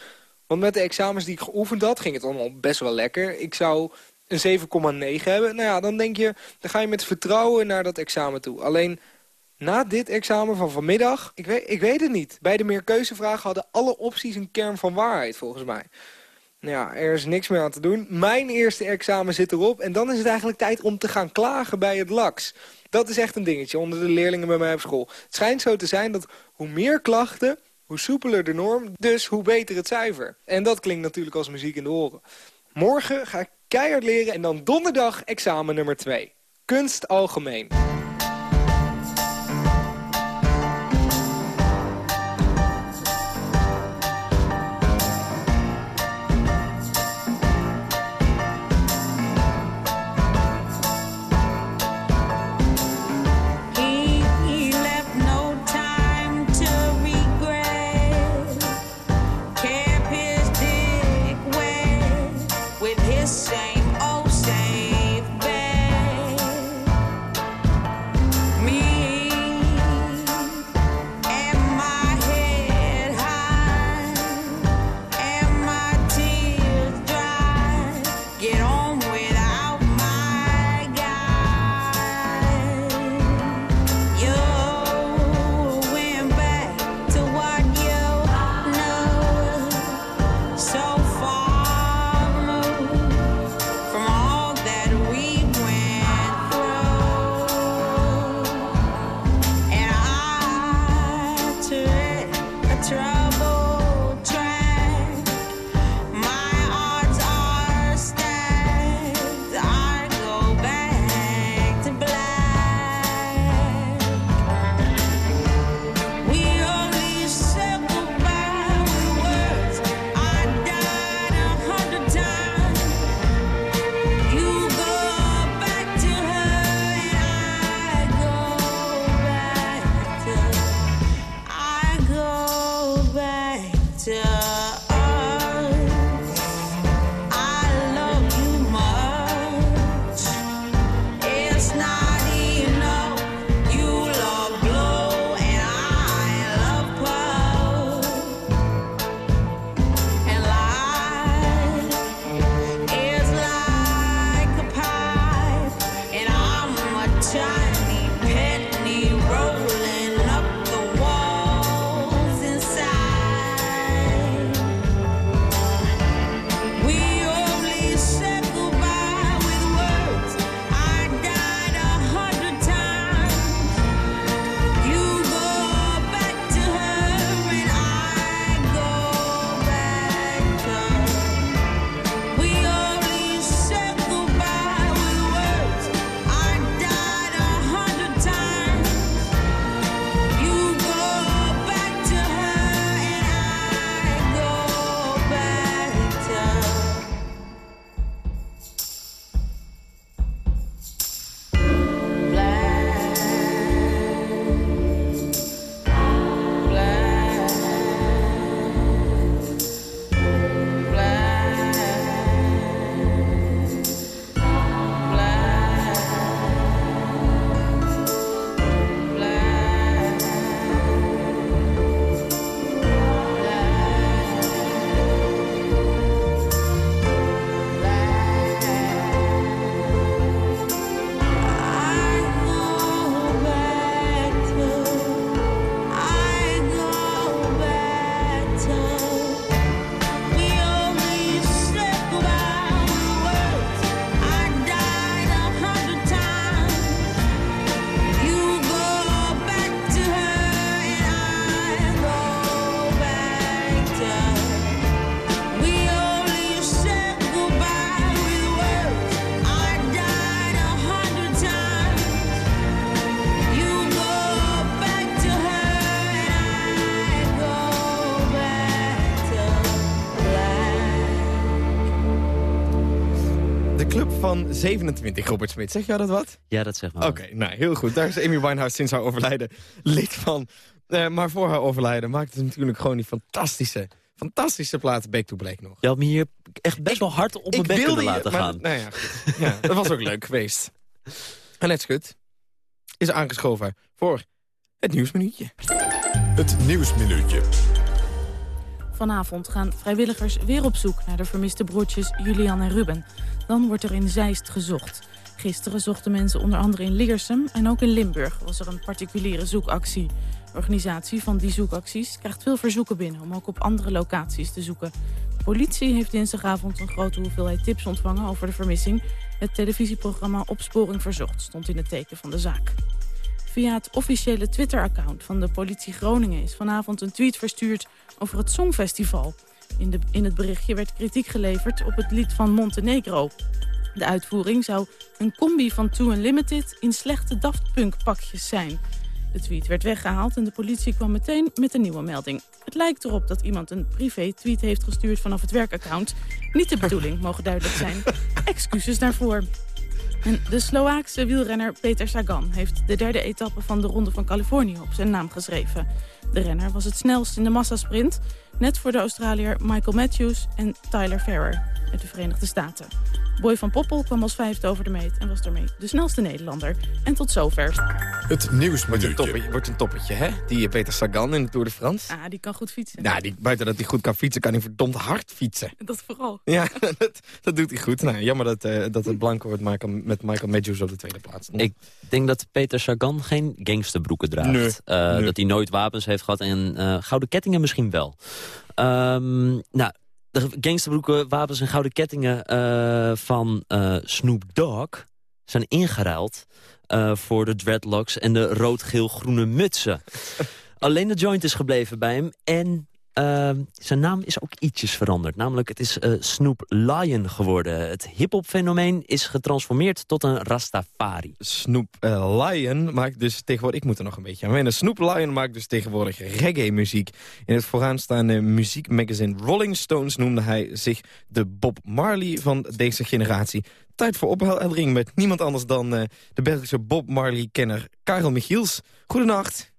Want met de examens die ik geoefend had, ging het allemaal best wel lekker. Ik zou een 7,9 hebben. Nou ja, dan denk je, dan ga je met vertrouwen naar dat examen toe. Alleen na dit examen van vanmiddag, ik weet, ik weet het niet. Bij de meerkeuzevragen hadden alle opties een kern van waarheid, volgens mij. Nou ja, er is niks meer aan te doen. Mijn eerste examen zit erop. En dan is het eigenlijk tijd om te gaan klagen bij het LAX. Dat is echt een dingetje onder de leerlingen bij mij op school. Het schijnt zo te zijn dat hoe meer klachten, hoe soepeler de norm, dus hoe beter het cijfer. En dat klinkt natuurlijk als muziek in de oren. Morgen ga ik keihard leren en dan donderdag examen nummer 2. Kunst algemeen. Van 27, Robert Smit. Zeg jou dat wat? Ja, dat zegt maar. Oké, nou, heel goed. Daar is Amy Winehouse sinds haar overlijden lid van. Eh, maar voor haar overlijden maakte ze natuurlijk gewoon die fantastische, fantastische platen Back to Black nog. Je had me hier echt best wel hard op mijn bek kunnen laten maar, gaan. Nou ja, goed. ja, dat was ook leuk geweest. Annette Schut is aangeschoven voor het nieuwsminuutje. Het Nieuwsminuutje. Vanavond gaan vrijwilligers weer op zoek naar de vermiste broertjes Julian en Ruben. Dan wordt er in Zeist gezocht. Gisteren zochten mensen onder andere in Liersum en ook in Limburg was er een particuliere zoekactie. De organisatie van die zoekacties krijgt veel verzoeken binnen om ook op andere locaties te zoeken. De politie heeft dinsdagavond een grote hoeveelheid tips ontvangen over de vermissing. Het televisieprogramma Opsporing Verzocht stond in het teken van de zaak. Via het officiële Twitter-account van de politie Groningen is vanavond een tweet verstuurd over het Songfestival. In, de, in het berichtje werd kritiek geleverd op het lied van Montenegro. De uitvoering zou een combi van Too Unlimited in slechte Daft Punk pakjes zijn. De tweet werd weggehaald en de politie kwam meteen met een nieuwe melding. Het lijkt erop dat iemand een privé-tweet heeft gestuurd vanaf het werkaccount. Niet de bedoeling, mogen duidelijk zijn. Excuses daarvoor. De Sloaakse wielrenner Peter Sagan heeft de derde etappe van de Ronde van Californië op zijn naam geschreven. De renner was het snelst in de massasprint, net voor de Australiër Michael Matthews en Tyler Ferrer uit de Verenigde Staten. Boy van Poppel kwam als vijfde over de meet en was daarmee de snelste Nederlander. En tot zover. Het Nieuwsminuutje. Toppetje, wordt een toppetje, hè? Die Peter Sagan in de Tour de France. Ah, die kan goed fietsen. Nou, die, buiten dat hij goed kan fietsen, kan hij verdomd hard fietsen. Dat vooral. Ja, dat, dat doet hij goed. Nou, jammer dat, eh, dat het blanco wordt Michael, met Michael Matthews op de tweede plaats. Ik denk dat Peter Sagan geen gangsterbroeken draagt. Nee, Eh, nee. Dat hij nooit wapens heeft gehad en eh, gouden kettingen misschien wel. Ehm, nou, de gangsterbroeken, wapens en gouden kettingen eh, van eh, Snoop Dogg zijn ingeruild eh, voor de dreadlocks en de rood-geel-groene mutsen. Alleen de joint is gebleven bij hem en ehm, zijn naam is ook ietsjes veranderd. Namelijk, het is eh, Snoop Lion geworden. Het hip-hop-fenomeen is getransformeerd tot een Rastafari. Snoop eh, Lion maakt dus tegenwoordig... Ik moet er nog een beetje aan wennen. Snoop Lion maakt dus tegenwoordig reggae-muziek. In het vooraanstaande muziekmagazine Rolling Stones noemde hij zich de Bob Marley van deze generatie. Tijd voor opheldering met niemand anders dan eh, de Belgische Bob Marley-kenner Karel Michiels. Goedenacht.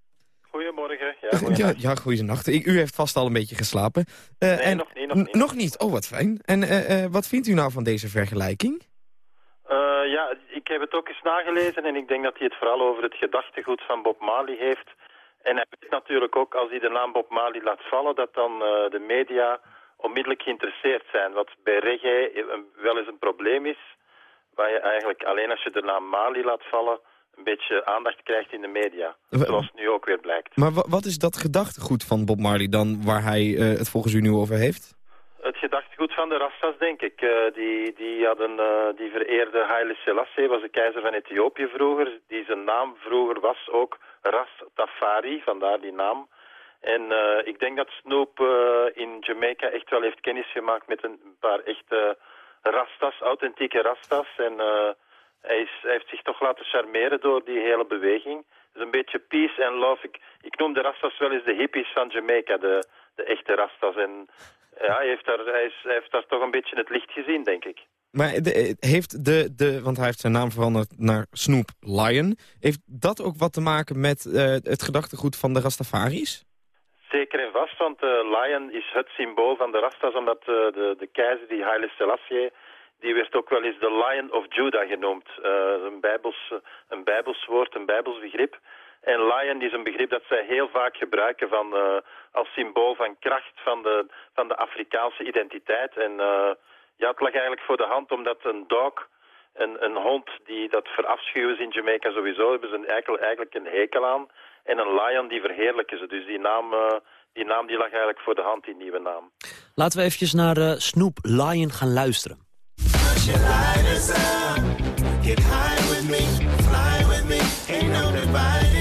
Goedemorgen. Ja, Ja, goeienacht. ja, goeienacht. U heeft vast al een beetje geslapen. Eh, Nee, en, nog niet, nog niet. Nog niet? Oh, wat fijn. En eh, eh, wat vindt u nou van deze vergelijking? Eh, ja, ik heb het ook eens nagelezen en ik denk dat hij het vooral over het gedachtegoed van Bob Marley heeft. En hij weet natuurlijk ook, als hij de naam Bob Marley laat vallen, dat dan eh, de media onmiddellijk geïnteresseerd zijn. Wat bij reggae eh, wel eens een probleem is, waar je eigenlijk alleen als je de naam Marley laat vallen, een beetje aandacht krijgt in de media. Zoals nu ook weer blijkt. Maar wa- wat is dat gedachtegoed van Bob Marley dan, waar hij eh, het volgens u nu over heeft? Het gedachtegoed van de Rastas, denk ik. Eh, die, die, hadden, eh, die vereerde Haile Selassie, was de keizer van Ethiopië vroeger. Die zijn naam vroeger was ook Rastafari, vandaar die naam. En ik denk dat Snoop in Jamaica echt wel heeft kennis gemaakt met een paar echte Rastas, authentieke Rastas. En hij, is, hij heeft zich toch laten charmeren door die hele beweging. Dus een beetje peace and love. Ik, ik noem de Rastas wel eens de hippies van Jamaica, de, de echte Rastas. En ja, hij heeft, daar, hij, is, hij heeft daar toch een beetje het licht gezien, denk ik. Maar de, eh, heeft de, de, want hij heeft zijn naam veranderd naar Snoop Lion. Heeft dat ook wat te maken met eh, het gedachtegoed van de Rastafaris? Zeker en vast, want eh, Lion is het symbool van de Rastas, omdat eh, de, de keizer, die Haile Selassie, die werd ook wel eens de Lion of Judah genoemd. Eh, een, bijbels, een bijbels woord, een bijbels begrip. En lion is een begrip dat zij heel vaak gebruiken van, eh, als symbool van kracht van de, van de Afrikaanse identiteit. En eh, ja, het lag eigenlijk voor de hand omdat een dog, een, een hond, die dat verafschuwen in Jamaica sowieso, hebben ze eigenlijk, eigenlijk een hekel aan. En een lion, die verheerlijken ze. Dus die naam, eh, die naam die lag eigenlijk voor de hand, die nieuwe naam. Laten we eventjes naar eh, Snoop Lion gaan luisteren. High with me, fly with me, no west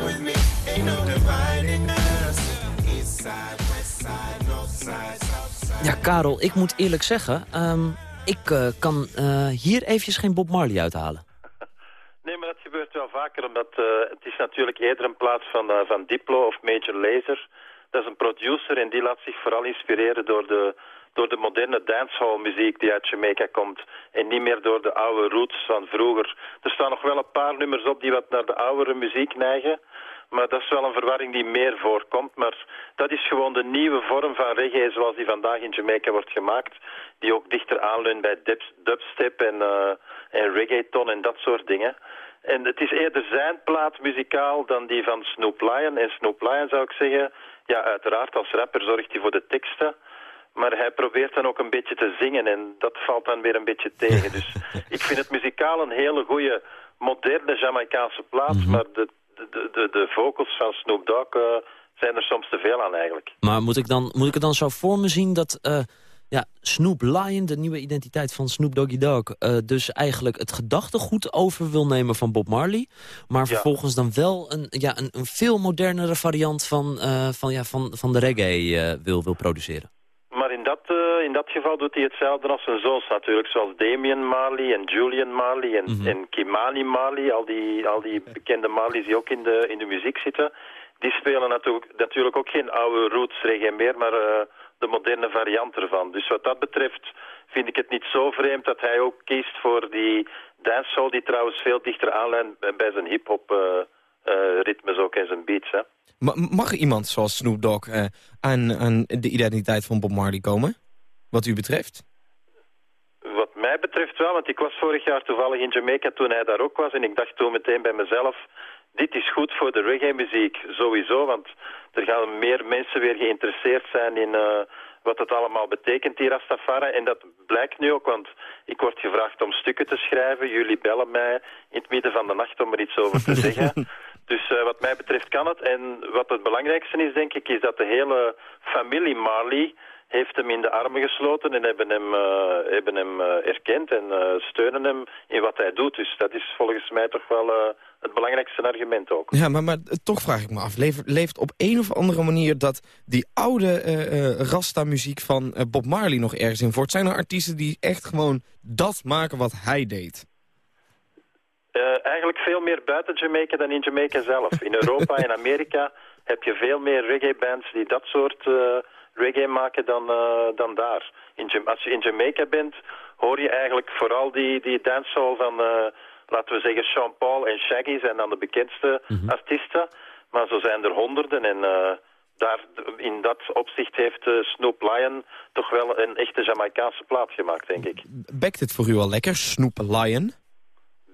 with me. Ja, Karel, ik moet eerlijk zeggen... ehm, ik eh, kan eh, hier eventjes geen Bob Marley uithalen. Nee, maar dat gebeurt wel vaker, omdat uh, het is natuurlijk eerder een plaats van, uh, van Diplo of Major Lazer. Dat is een producer en die laat zich vooral inspireren door de, door de moderne dancehall muziek die uit Jamaica komt. En niet meer door de oude roots van vroeger. Er staan nog wel een paar nummers op die wat naar de oudere muziek neigen. Maar dat is wel een verwarring die meer voorkomt. Maar dat is gewoon de nieuwe vorm van reggae zoals die vandaag in Jamaica wordt gemaakt. Die ook dichter aanleunt bij dubstep en, uh, en reggaeton en dat soort dingen. En het is eerder zijn plaat muzikaal dan die van Snoop Lion. En Snoop Lion zou ik zeggen, ja uiteraard als rapper zorgt hij voor de teksten. Maar hij probeert dan ook een beetje te zingen en dat valt dan weer een beetje tegen. Dus ik vind het muzikaal een hele goede, moderne Jamaicaanse plaats. Mhm. Maar de, de, de, de vocals van Snoop Dogg uh, zijn er soms te veel aan eigenlijk. Maar moet ik, dan, moet ik het dan zo voor me zien dat... Uh, ja, Snoop Lion, de nieuwe identiteit van Snoop Doggy Dogg... Uh, dus eigenlijk het gedachtegoed over wil nemen van Bob Marley... maar vervolgens dan wel een, ja, een, een veel modernere variant van, uh, van, ja, van, van de reggae wil, wil produceren. Maar in dat, in dat geval doet hij hetzelfde als zijn zoons natuurlijk. Zoals Damien Marley en Julian Marley en, mm en Kimani Marley. Al die, al die bekende Marleys die ook in de, in de muziek zitten. Die spelen natuurlijk, natuurlijk ook geen oude roots reggae meer, maar de moderne variant ervan. Dus wat dat betreft vind ik het niet zo vreemd dat hij ook kiest voor die dancehall... die trouwens veel dichter aanleunt bij zijn hip-hop uh, ritmes ook en zijn beats. Hè. Mag iemand zoals Snoop Dogg uh, aan, aan de identiteit van Bob Marley komen? Wat u betreft? Wat mij betreft wel, want ik was vorig jaar toevallig in Jamaica toen hij daar ook was. En ik dacht toen meteen bij mezelf, dit is goed voor de reggae-muziek, sowieso. Want er gaan meer mensen weer geïnteresseerd zijn in uh, wat het allemaal betekent, die Rastafari. En dat blijkt nu ook, want ik word gevraagd om stukken te schrijven. Jullie bellen mij in het midden van de nacht om er iets over te zeggen. Dus uh, wat mij betreft kan het. En wat het belangrijkste is, denk ik, is dat de hele familie Marley heeft hem in de armen gesloten en hebben hem, uh, hebben hem erkend en steunen hem in wat hij doet. Dus dat is volgens mij toch wel het belangrijkste argument ook. Ja, maar, maar toch vraag ik me af, leeft, leeft op een of andere manier dat die oude Rasta-muziek van Bob Marley nog ergens in voort? Zijn er artiesten die echt gewoon dat maken wat hij deed? Uh, eigenlijk veel meer buiten Jamaica dan in Jamaica zelf. In Europa en Amerika heb je veel meer reggae-bands die dat soort uh, reggae maken dan, uh, dan daar. In, als je in Jamaica bent, hoor je eigenlijk vooral die, die dancehall van, laten we zeggen, Sean Paul en Shaggy zijn dan de bekendste mm -hmm. artiesten. Maar zo zijn er honderden en daar, in dat opzicht heeft Snoop Lion toch wel een echte Jamaicaanse plaat gemaakt, denk ik. Bekt het voor u al lekker, Snoop Lion?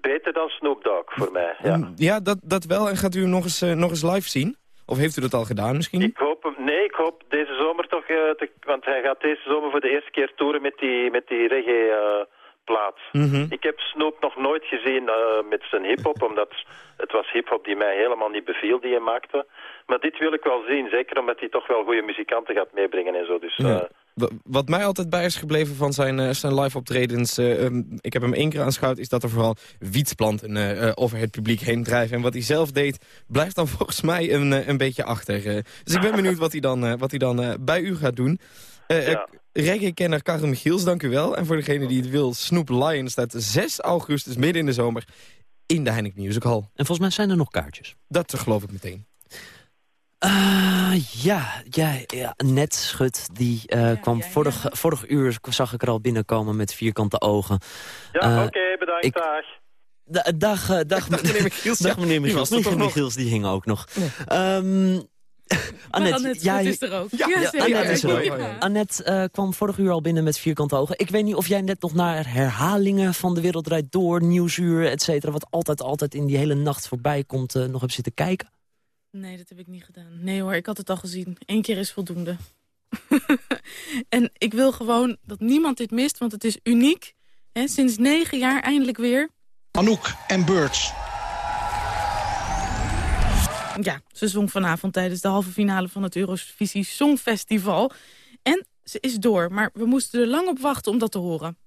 Beter dan Snoop Dogg voor mij, ja. Ja, dat, dat wel. En gaat u hem nog eens, uh, nog eens live zien? Of heeft u dat al gedaan misschien? Ik hoop hem, nee, ik hoop deze zomer toch, uh, te, want hij gaat deze zomer voor de eerste keer toeren met die, met die reggae plaat. Mm -hmm. Ik heb Snoop nog nooit gezien met zijn hip-hop, omdat het was hip-hop die mij helemaal niet beviel die hij maakte. Maar dit wil ik wel zien, zeker omdat hij toch wel goede muzikanten gaat meebrengen en zo. Dus, ja. Wat mij altijd bij is gebleven van zijn, uh, zijn live optredens... Uh, um, ik heb hem één keer aanschouwd... is dat er vooral wietsplanten uh, over het publiek heen drijven. En wat hij zelf deed, blijft dan volgens mij een, een beetje achter. dus ik ben benieuwd wat hij dan, wat hij dan bij u gaat doen. Ja. Reggae-kenner Karim Michiels, dank u wel. En voor degene die het wil, Snoop Lion staat 6 augustus, midden in de zomer... in de Heineken Music Hall. En volgens mij zijn er nog kaartjes. Dat geloof ik meteen. Uh, ja, ja, ja, net Schut, die uh, ja, kwam ja, vorig, ja. vorig uur, zag ik er al binnenkomen met vierkante ogen. Ja, uh, oké, okay, bedankt, ik, dag. Da, dag, dag, meneer Michiels. Dag meneer Michiels, meneer Michiels, die hing ook nog. Um, Annette, Annette jij, is er ook. Ja, ja, ja Annette, is er ook. Annette kwam vorig uur al binnen met vierkante ogen. Ik weet niet of jij net nog naar herhalingen van De Wereld Draait Door, Nieuwsuur, et cetera... wat altijd, altijd in die hele nacht voorbij komt, nog hebt zitten kijken. Nee, dat heb ik niet gedaan. Nee hoor, ik had het al gezien. Eén keer is voldoende. en ik wil gewoon dat niemand dit mist, want het is uniek. He, sinds negen jaar eindelijk weer. Anouk en Birds. Ja, ze zong vanavond tijdens de halve finale van het Eurovisie Songfestival. En ze is door, maar we moesten er lang op wachten om dat te horen.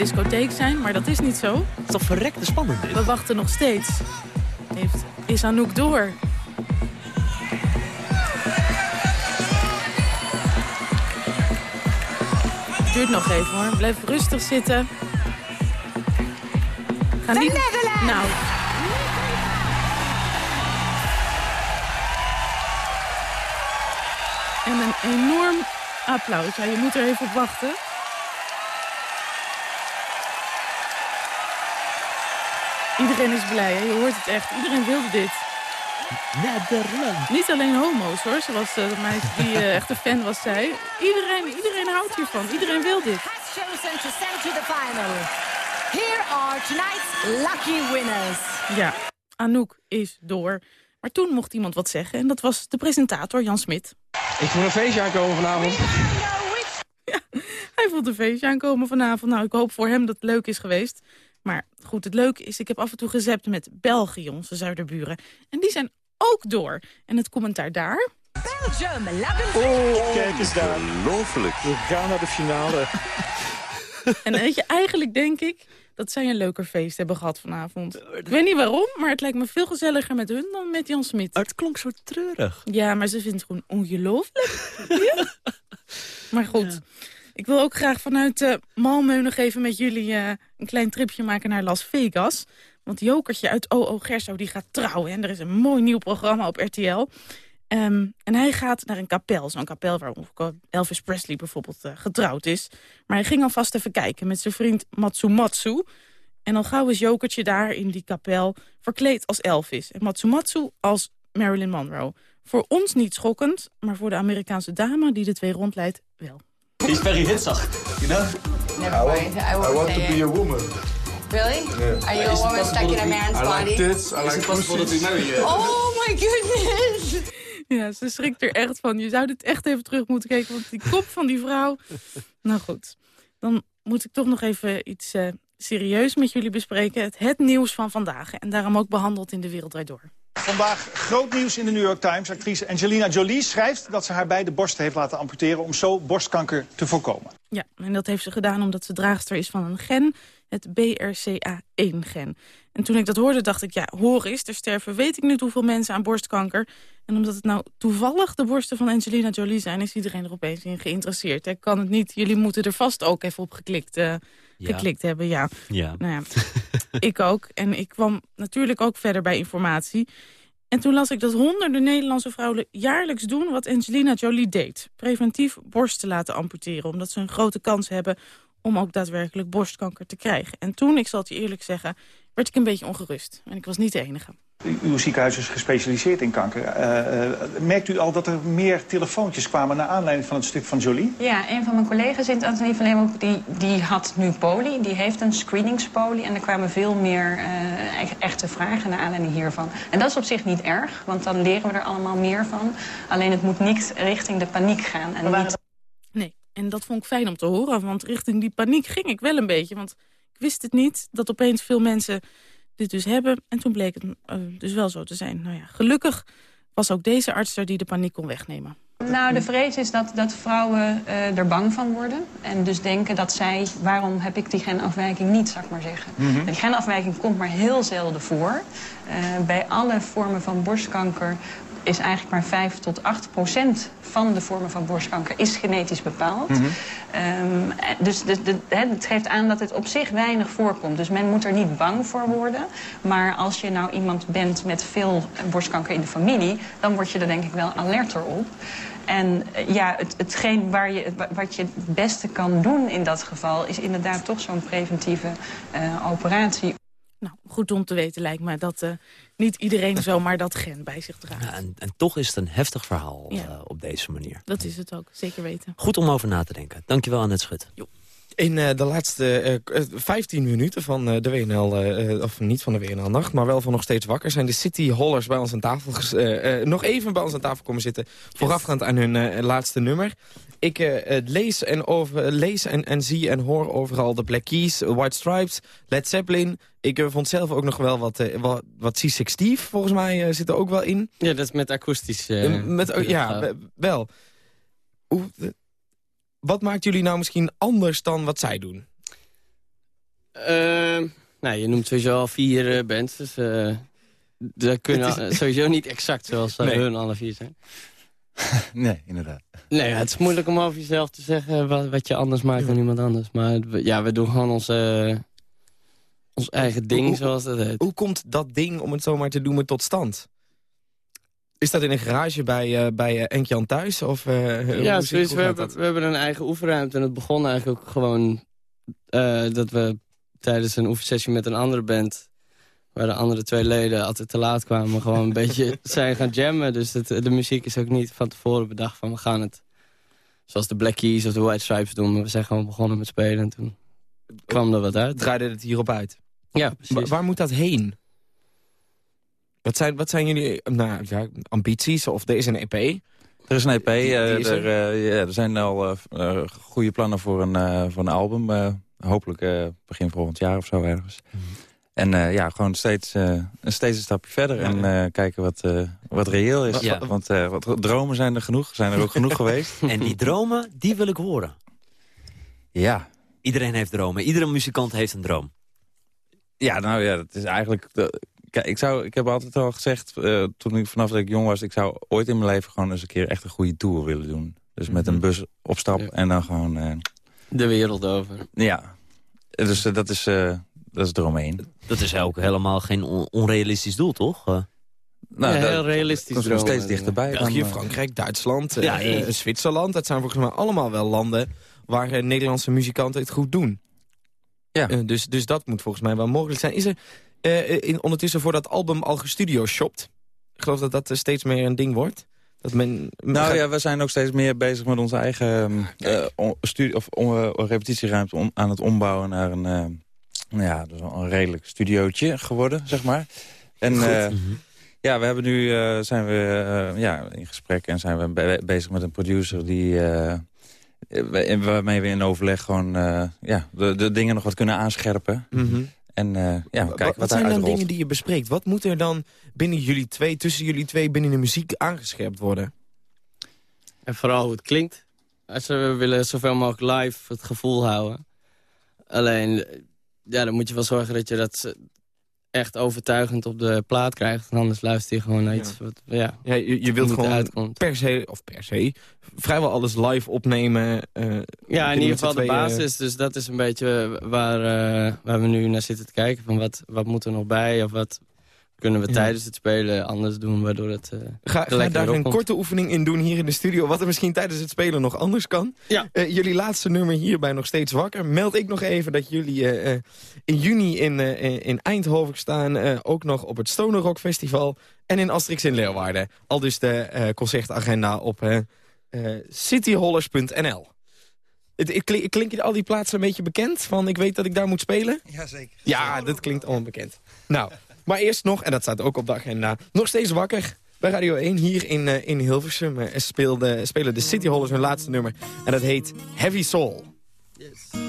Discotheek zijn, maar dat is niet zo. Het is toch verrekte spannend dit? We wachten nog steeds. Heeft, is Anouk door? Duurt nog even hoor. Blijf rustig zitten. Ga niet... Nou. En een enorm applaus. Ja, je moet er even op wachten. Iedereen is blij, hè? je hoort het echt. Iedereen wilde dit. Nederland. Niet alleen homo's hoor, zoals uh, de meisje die uh, echt een fan was zei. Iedereen, iedereen houdt hiervan, iedereen wil dit. Here are tonight's lucky winners. Ja, Anouk is door. Maar toen mocht iemand wat zeggen en dat was de presentator Jan Smit. Ik voel een feestje aankomen vanavond. Ja, hij voelt een feestje aankomen vanavond. Nou, ik hoop voor hem dat het leuk is geweest. Maar goed, het leuke is, ik heb af en toe gezept met België, onze zuiderburen. En die zijn ook door. En het commentaar daar... Belgium, Oh, kijk eens daar. Ongelooflijk. We gaan naar de finale. en weet je, eigenlijk denk ik dat zij een leuker feest hebben gehad vanavond. Ik weet niet waarom, maar het lijkt me veel gezelliger met hun dan met Jan Smit. Het klonk zo treurig. Ja, maar ze vindt het gewoon ongelooflijk. ja? Maar goed... Ja. Ik wil ook graag vanuit uh, Malmö nog even met jullie uh, een klein tripje maken naar Las Vegas. Want Jokertje uit O.O. Gerso die gaat trouwen. En er is een mooi nieuw programma op RTL. Um, en hij gaat naar een kapel. Zo'n kapel waar Elvis Presley bijvoorbeeld uh, getrouwd is. Maar hij ging alvast even kijken met zijn vriend Matsumatsu. En al gauw is Jokertje daar in die kapel verkleed als Elvis. En Matsumatsu als Marilyn Monroe. Voor ons niet schokkend, maar voor de Amerikaanse dame die de twee rondleidt wel. He's very hitsig, you know? Never mind. I, I want to be it. a woman. Really? Yeah. Are you a woman stuck in a man's I body? like tits, I like pussies. Oh my goodness! Ja, ze schrikt er echt van. Je zou dit echt even terug moeten kijken, want die kop van die vrouw... Nou goed, dan moet ik toch nog even iets uh, serieus met jullie bespreken. Het, het nieuws van vandaag. En daarom ook behandeld in De Wereld Door. Vandaag groot nieuws in de New York Times. Actrice Angelina Jolie schrijft dat ze haar beide borsten heeft laten amputeren... om zo borstkanker te voorkomen. Ja, en dat heeft ze gedaan omdat ze draagster is van een gen, het BRCA1-gen. En toen ik dat hoorde, dacht ik, ja, hoor eens, er sterven weet ik niet hoeveel mensen aan borstkanker. En omdat het nou toevallig de borsten van Angelina Jolie zijn, is iedereen er opeens in geïnteresseerd. Ik kan het niet, jullie moeten er vast ook even op geklikt, uh, ja. geklikt hebben, ja. Ja. Nou ja, ik ook. En ik kwam natuurlijk ook verder bij informatie. En toen las ik dat honderden Nederlandse vrouwen jaarlijks doen wat Angelina Jolie deed. Preventief borsten laten amputeren, omdat ze een grote kans hebben om ook daadwerkelijk borstkanker te krijgen. En toen, ik zal het je eerlijk zeggen, werd ik een beetje ongerust. En ik was niet de enige. Uw ziekenhuis is gespecialiseerd in kanker. Uh, uh, merkt u al dat er meer telefoontjes kwamen... naar aanleiding van het stuk van Jolie? Ja, een van mijn collega's in het Antonie van Leeuwenhoek... Die, die had nu poli, die heeft een screeningspoli... en er kwamen veel meer uh, echte vragen naar aanleiding hiervan. En dat is op zich niet erg, want dan leren we er allemaal meer van. Alleen het moet niet richting de paniek gaan. En niet... En dat vond ik fijn om te horen, want richting die paniek ging ik wel een beetje. Want ik wist het niet, dat opeens veel mensen dit dus hebben. En toen bleek het uh, dus wel zo te zijn. Nou ja, gelukkig was ook deze arts er die de paniek kon wegnemen. Nou, de vrees is dat, dat vrouwen uh, er bang van worden. En dus denken dat zij, waarom heb ik die genafwijking niet, zou ik maar zeggen. Mm -hmm. Die genafwijking komt maar heel zelden voor. Uh, bij alle vormen van borstkanker is eigenlijk maar 5 tot 8 procent van de vormen van borstkanker is genetisch bepaald. Mm -hmm. um, dus de, de, het geeft aan dat het op zich weinig voorkomt. Dus men moet er niet bang voor worden. Maar als je nou iemand bent met veel borstkanker in de familie... dan word je er denk ik wel alerter op. En ja, het, hetgeen waar je, wat je het beste kan doen in dat geval... is inderdaad toch zo'n preventieve uh, operatie. Nou, goed om te weten lijkt me dat uh, niet iedereen zomaar dat gen bij zich draagt. Ja, en, en, toch is het een heftig verhaal ja. uh, op deze manier. Dat is het ook, zeker weten. Goed om over na te denken. Dankjewel Annette Schut. Jo. In uh, de laatste uh, 15 minuten van uh, de WNL, uh, of niet van de WNL-nacht... maar wel van nog steeds wakker, zijn de City Hollers bij ons aan tafel... nog even bij ons aan tafel komen zitten... voorafgaand aan hun laatste nummer. Ik eh, eh, lees, en, over, lees en, en zie en hoor overal de Black Keys, White Stripes, Led Zeppelin. Ik eh, vond zelf ook nog wel wat, eh, wat, wat C6 Steve, volgens mij, eh, zit er ook wel in. Ja, dat is met akoestisch... Eh, met, oh, ja, we- wel. Hoe, eh, wat maakt jullie nou misschien anders dan wat zij doen? Ehm, nou, je noemt sowieso al vier eh, bands, dus... eh dat kunnen is- sowieso niet exact zoals eh, Nee. hun alle vier zijn. Nee, inderdaad. Nee, het is moeilijk om over jezelf te zeggen wat, wat je anders maakt dan iemand anders. Maar ja, we doen gewoon onze, ons eigen ding, Hoe- zoals dat heet. Hoe komt dat ding, om het zo maar te noemen, tot stand? Is dat in een garage bij, eh bij eh, Enkjan thuis? Of, eh, Ja, zoiets, we, hebben, we hebben een eigen oefenruimte. En het begon eigenlijk ook gewoon eh, dat we tijdens een oefensessie met een andere band... waar de andere twee leden altijd te laat kwamen... gewoon een beetje zijn gaan jammen. Dus het, de muziek is ook niet van tevoren bedacht van we gaan het... zoals de Black Keys of de White Stripes doen. Maar we zijn gewoon begonnen met spelen en toen kwam er wat uit. Draaide het hierop uit? Ja, Wa- precies. waar moet dat heen? Wat zijn, wat zijn jullie nou, ja, ambities? Of er is een EP? Er is een EP, eh, die is er, eh, ja, er zijn al eh, goede plannen voor een, eh, voor een album. eh, hopelijk eh, begin volgend jaar of zo ergens. En eh, ja, gewoon steeds, eh, steeds een stapje verder en eh, kijken wat, eh, wat reëel is. Ja. Want eh, wat dromen zijn er genoeg, zijn er ook genoeg geweest. En die dromen, die wil ik horen. Ja. Iedereen heeft dromen. Iedere muzikant heeft een droom. Ja, nou ja, het is eigenlijk... kijk, ik, zou, ik heb altijd al gezegd, eh, toen ik vanaf dat ik jong was... ik zou ooit in mijn leven gewoon eens een keer echt een goede tour willen doen. Dus met een bus op stap en dan gewoon... eh, De wereld over. ja, dus dat is, eh dat is één. Dat is ook helemaal geen on- onrealistisch doel, toch? Eh, Nou, Ja, dat heel realistisch komt er nog steeds dichterbij. België, dan, eh, Frankrijk, Duitsland, eh, Ja, eh, eh. Zwitserland. Dat zijn volgens mij allemaal wel landen waar eh, Nederlandse muzikanten het goed doen. Ja. Eh, dus, dus dat moet volgens mij wel mogelijk zijn. Is er eh, in, ondertussen voor dat album al gestudio shopt? Ik geloof dat dat eh, steeds meer een ding wordt. Dat men, Nou gaat- ja, we zijn ook steeds meer bezig met onze eigen eh, on- studie, of on- eh, repetitieruimte om, aan het ombouwen naar een, eh, nou ja, dus wel een redelijk studiootje geworden, zeg maar. En Goed. eh, ja, we hebben nu eh, zijn we eh, ja, in gesprek en zijn we be- bezig met een producer die. eh, wa- waarmee we in overleg gewoon eh, ja, de, de dingen nog wat kunnen aanscherpen. Mhm. En eh, ja, kijken wat, wat zijn dan rolt. dingen die je bespreekt? Wat moet er dan binnen jullie twee, tussen jullie twee, binnen de muziek aangescherpt worden? En vooral hoe het klinkt. Als we willen zoveel mogelijk live het gevoel houden. Alleen, ja, dan moet je wel zorgen dat je dat echt overtuigend op de plaat krijgt. En anders luister je gewoon naar iets wat, ja... Ja, je, je wilt gewoon uitkomt. per se, of per se, vrijwel alles live opnemen. eh, Ja, in ieder geval de tweeën- basis. Dus dat is een beetje waar, eh, waar we nu naar zitten te kijken. Van wat, wat moet er nog bij? Of wat kunnen we Ja. tijdens het spelen anders doen? Waardoor het eh, Ga, ga daar een korte oefening in doen hier in de studio... wat er misschien tijdens het spelen nog anders kan. Ja. Eh, jullie laatste nummer hierbij nog steeds wakker. Meld ik nog even dat jullie eh, eh, in juni in, eh, in Eindhoven staan. eh, ook nog op het Stoner Rock Festival. En in Asterix in Leeuwarden. Al dus de eh, concertagenda op cityhollers.nl. Het, het klink, klink je al die plaatsen een beetje bekend? Van ik weet dat ik daar moet spelen? Jazeker. Ja, dat klinkt allemaal bekend. Nou, maar eerst nog, en dat staat ook op de agenda... nog steeds wakker bij Radio 1 hier in, eh, in Hilversum... eh, speelde, spelen de City Hollers hun laatste nummer. En dat heet Heavy Soul. Komt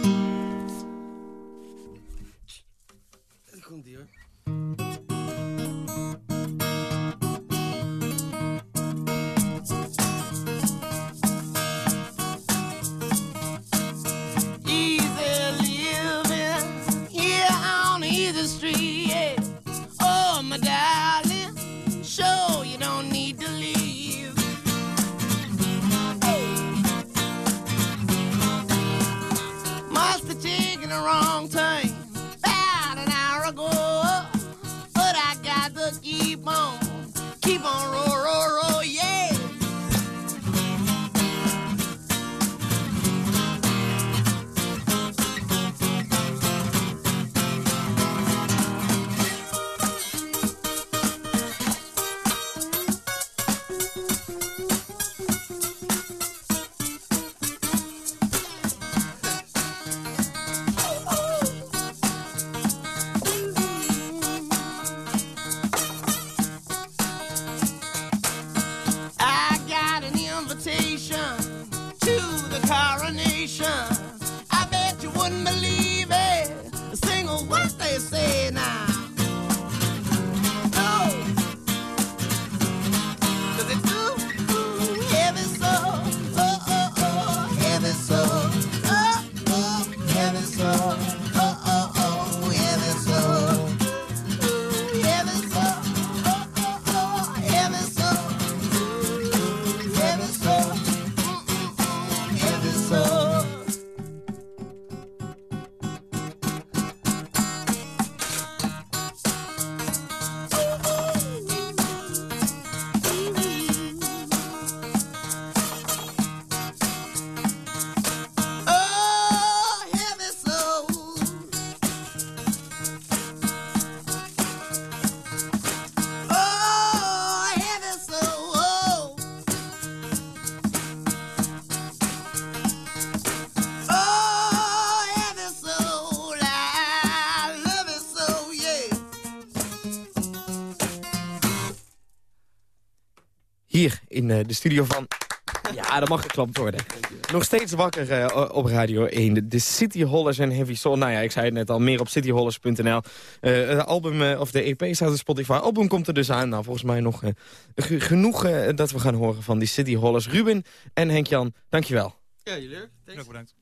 in eh, de studio van... Ja, dat mag geklapt worden. Nog steeds wakker eh, op Radio 1. De, de City Hollers en Heavy Soul. Nou ja, ik zei het net al, meer op cityhollers.nl. Eh het album of de EP staat op Spotify. Het album komt er dus aan. Nou, volgens mij nog eh, ge- genoeg dat we gaan horen van die City Hollers. Ruben en Henk-Jan, dankjewel. Ja, jullie ook. bedankt.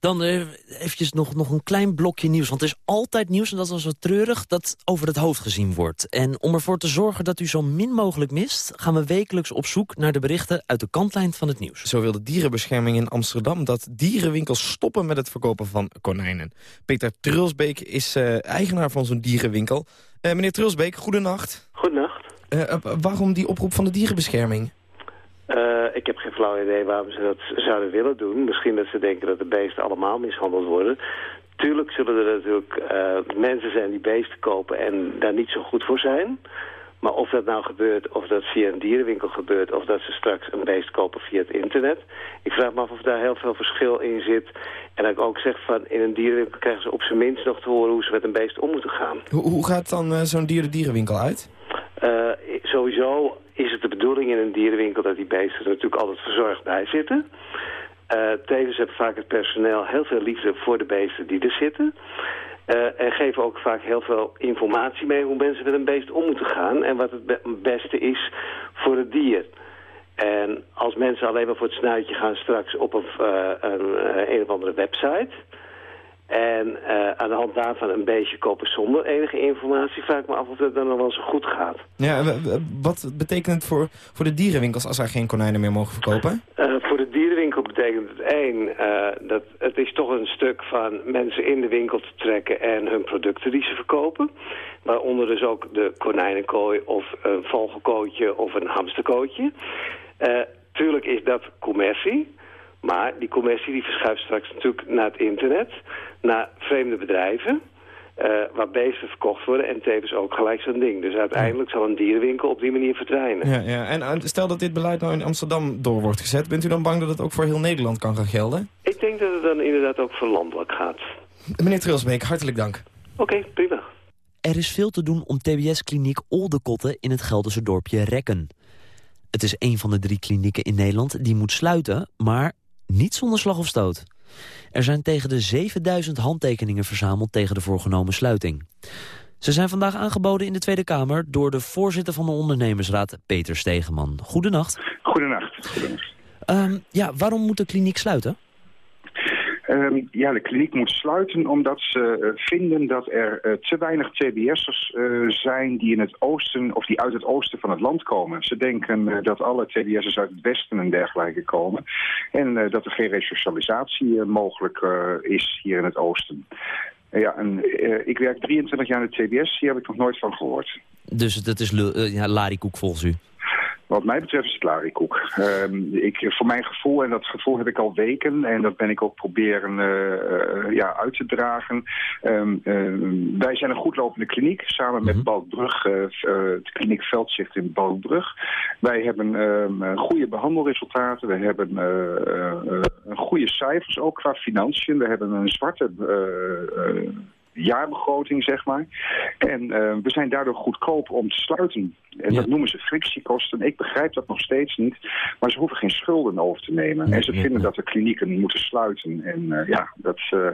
Dan eh, eventjes nog, nog een klein blokje nieuws. Want er is altijd nieuws, en dat is wel zo treurig, dat over het hoofd gezien wordt. En om ervoor te zorgen dat u zo min mogelijk mist... gaan we wekelijks op zoek naar de berichten uit de kantlijn van het nieuws. Zo wil de dierenbescherming in Amsterdam dat dierenwinkels stoppen met het verkopen van konijnen. Peter Trulsbeek is eh, eigenaar van zo'n dierenwinkel. Eh, meneer Trulsbeek, goedenacht. Goedenacht. Waarom die oproep van de dierenbescherming? Eh, ik heb geen flauw idee waarom ze dat zouden willen doen. Misschien dat ze denken dat de beesten allemaal mishandeld worden. Tuurlijk zullen er natuurlijk eh, mensen zijn die beesten kopen en daar niet zo goed voor zijn. Maar of dat nou gebeurt, of dat via een dierenwinkel gebeurt... of dat ze straks een beest kopen via het internet... ik vraag me af of daar heel veel verschil in zit. En dat ik ook zeg van in een dierenwinkel krijgen ze op zijn minst nog te horen... hoe ze met een beest om moeten gaan. Hoe, gaat dan eh, zo'n dieren-dierenwinkel uit? Eh, sowieso is het de bedoeling in een dierenwinkel dat die beesten er natuurlijk altijd verzorgd bij zitten. Eh tevens heeft vaak het personeel heel veel liefde voor de beesten die er zitten. Eh, en geven ook vaak heel veel informatie mee hoe mensen met een beest om moeten gaan. En wat het be- beste is voor het dier. En als mensen alleen maar voor het snuitje gaan straks op een, een of andere website... En eh, aan de hand daarvan een beestje kopen zonder enige informatie... vraag ik me af of dat dan wel zo goed gaat. Ja, w- wat betekent het voor, voor de dierenwinkels als er geen konijnen meer mogen verkopen? Eh, voor de dierenwinkel betekent het één, eh, dat het is toch een stuk van mensen in de winkel te trekken en hun producten die ze verkopen. Waaronder dus ook de konijnenkooi of een vogelkootje of een hamsterkootje. Eh, tuurlijk is dat commercie, maar die commercie die verschuift straks natuurlijk naar het internet, naar vreemde bedrijven. eh, waar beesten verkocht worden en tevens ook gelijk zo'n ding. Dus uiteindelijk zal een dierenwinkel op die manier verdwijnen. Ja, ja. En stel dat dit beleid nou in Amsterdam door wordt gezet... bent u dan bang dat het ook voor heel Nederland kan gaan gelden? Ik denk dat het dan inderdaad ook voor landelijk gaat. Meneer Trilsbeek, hartelijk dank. Oké, prima. Er is veel te doen om TBS-kliniek Oldekotten in het Gelderse dorpje Rekken. Het is een van de drie klinieken in Nederland die moet sluiten, maar niet zonder slag of stoot. Er zijn tegen de 7000 handtekeningen verzameld tegen de voorgenomen sluiting. Ze zijn vandaag aangeboden in de Tweede Kamer door de voorzitter van de ondernemersraad, Peter Stegeman. Goedenacht. Goedenacht. Ehm, ja, waarom moet de kliniek sluiten? Ehm, ja, de kliniek moet sluiten omdat ze eh, vinden dat er eh, te weinig TBS'ers eh, zijn die in het oosten of die uit het oosten van het land komen. Ze denken dat alle TBS'ers uit het westen en dergelijke komen en dat er geen resocialisatie mogelijk is hier in het oosten. Ja, en, ik werk 23 jaar in de TBS, hier heb ik nog nooit van gehoord. Dus dat is eh, ja, volgens u. Wat mij betreft is het larikoek. Ehm ik, voor mijn gevoel, en dat gevoel heb ik al weken... en dat ben ik ook proberen eh, eh, ja, uit te dragen. Ehm, ehm, wij zijn een goedlopende kliniek, samen met Balkbrug, eh, de kliniek Veldzicht in Balkbrug. Wij hebben goede behandelresultaten, we hebben goede cijfers ook qua financiën. We hebben een zwarte... jaarbegroting, zeg maar. En eh, we zijn daardoor goedkoop om te sluiten. En dat noemen ze frictiekosten. Ik begrijp dat nog steeds niet. Maar ze hoeven geen schulden over te nemen. en ze vinden dat de klinieken moeten sluiten. En eh, ja, dat... eh,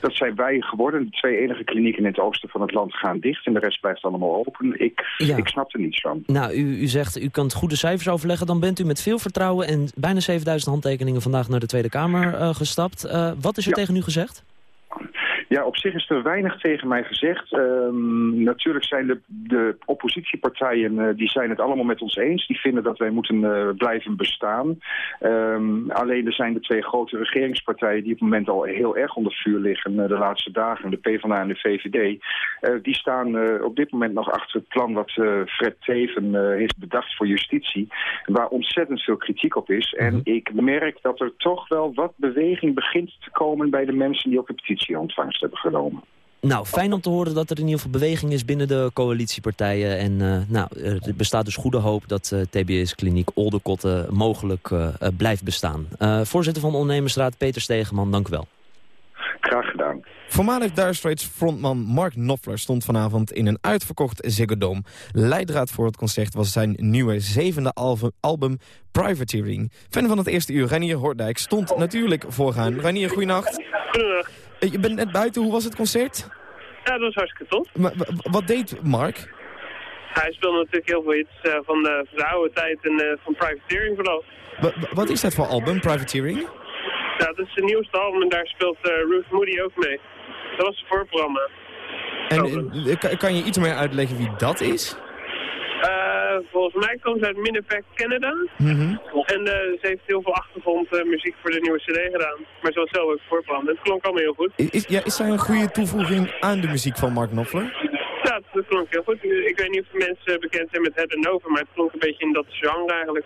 Dat zijn wij geworden. De twee enige klinieken in het oosten van het land gaan dicht en de rest blijft allemaal open. Ik, ik snap er niets van. Nou, u, u zegt, u kan goede cijfers overleggen. Dan bent u met veel vertrouwen en bijna 7000 handtekeningen vandaag naar de Tweede Kamer uh, gestapt. Uh, wat is er Ja. tegen u gezegd? Ja, op zich is er weinig tegen mij gezegd. Ehm, natuurlijk zijn de, de oppositiepartijen, eh, die zijn het allemaal met ons eens. Die vinden dat wij moeten eh, blijven bestaan. Ehm, alleen er zijn de twee grote regeringspartijen die op het moment al heel erg onder vuur liggen eh, de laatste dagen, de PvdA en de VVD. Die staan op dit moment nog achter het plan wat Fred Teven heeft bedacht voor justitie. Waar ontzettend veel kritiek op is. En ik merk dat er toch wel wat beweging begint te komen bij de mensen die ook de petitie ontvangst hebben genomen. Nou, fijn om te horen dat er in ieder geval beweging is binnen de coalitiepartijen. En eh, nou, er bestaat dus goede hoop dat eh, TBS-kliniek Oldekotten mogelijk eh, eh, blijft bestaan. Eh, voorzitter van de Ondernemersraad, Peter Stegeman, dank u wel. Graag gedaan. Voormalig Dire Straits frontman Mark Knopfler stond vanavond in een uitverkocht Ziggo Dome. Leidraad voor het concert was zijn nieuwe zevende album, album Privateering. Fan van het eerste uur, Reinier Hoordijk, stond natuurlijk voorgaan. Reinier, goeienacht. Goedendag. Eh, Je bent net buiten, hoe was het concert? Ja, dat was hartstikke tof. Maar wat deed Mark? Hij speelde natuurlijk heel veel hits eh, van, de, van de oude tijd en eh, van Privateering vooral. Wat is dat voor album, Privateering? Ja, dat is zijn nieuwste album en daar speelt eh, Ruth Moody ook mee. Dat was het voorprogramma. En eh, kan je iets meer uitleggen wie dat is? Eh, volgens mij komen ze uit Winnipeg, Canada. Mhm. En eh, ze heeft heel veel achtergrondmuziek voor de nieuwe cd gedaan. Maar ze was zelf ook voorprogramma. Het klonk allemaal heel goed. Is, ja, is zij een goede toevoeging aan de muziek van Mark Knopfler? Ja, het klonk heel goed. Ik weet niet of mensen bekend zijn met Head and Over, maar het klonk een beetje in dat genre eigenlijk.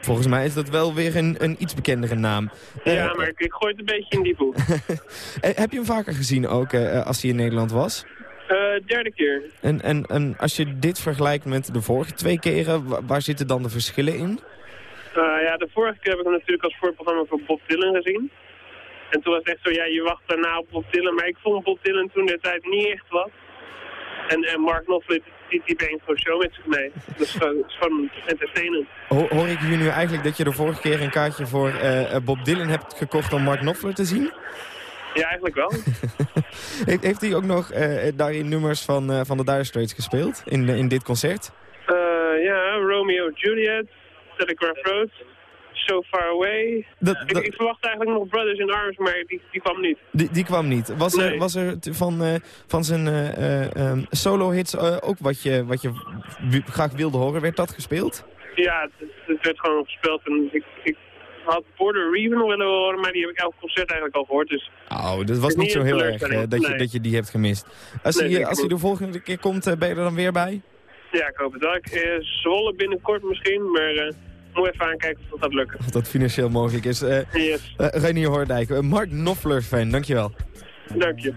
Volgens mij is dat wel weer een, een iets bekendere naam. Eh, Ja, maar ik, ik gooi het een beetje in die boek. eh, heb je hem vaker gezien ook eh, als hij in Nederland was? Eh, derde keer. En, en, en als je dit vergelijkt met de vorige twee keren, wa- waar zitten dan de verschillen in? Uh, ja, de vorige keer heb ik hem natuurlijk als voorprogramma voor Bob Dylan gezien. En toen was het echt zo, ja, je wacht daarna op Bob Dylan. Maar ik vond Bob Dylan toen de tijd niet echt wat. En, en Mark Knopfler, die, die brengt gewoon show met zich mee. Dat is gewoon, dat is gewoon entertainend. Ho- hoor ik hier nu eigenlijk dat je de vorige keer een kaartje voor eh, eh, Bob Dylan hebt gekocht om Mark Knopfler te zien? Ja, eigenlijk wel. Heeft, heeft hij ook nog eh, daarin nummers van, eh, van de Dire Straits gespeeld in, in dit concert? Eh, ja, Romeo Juliet, Telegraph Road, So Far Away. Dat- ik, ik verwacht eigenlijk nog Brothers in Arms, maar die, die kwam niet. Die, die kwam niet. Was er, was er van, eh, van zijn eh, eh, ehm, solo-hits eh, ook wat je, wat je graag wilde horen? Werd dat gespeeld? Ja, het, het werd gewoon gespeeld en ik, ik had Border Reven nog willen horen, maar die heb ik elk concert eigenlijk al gehoord. Dus Oh, dat was niet zo heel erg eh, dat, je, dat je die hebt gemist. Als, Nee, als hij de volgende keer komt, eh, ben je er dan weer bij? ja, ik hoop het wel. Ik eh, Zwolle binnenkort misschien, maar eh moet even aankijken of dat gaat lukken. Of dat financieel mogelijk is. Eh Yes, eh, Renier Hoordijk, eh, Mark Knopfler-fan, dankjewel. Dank je.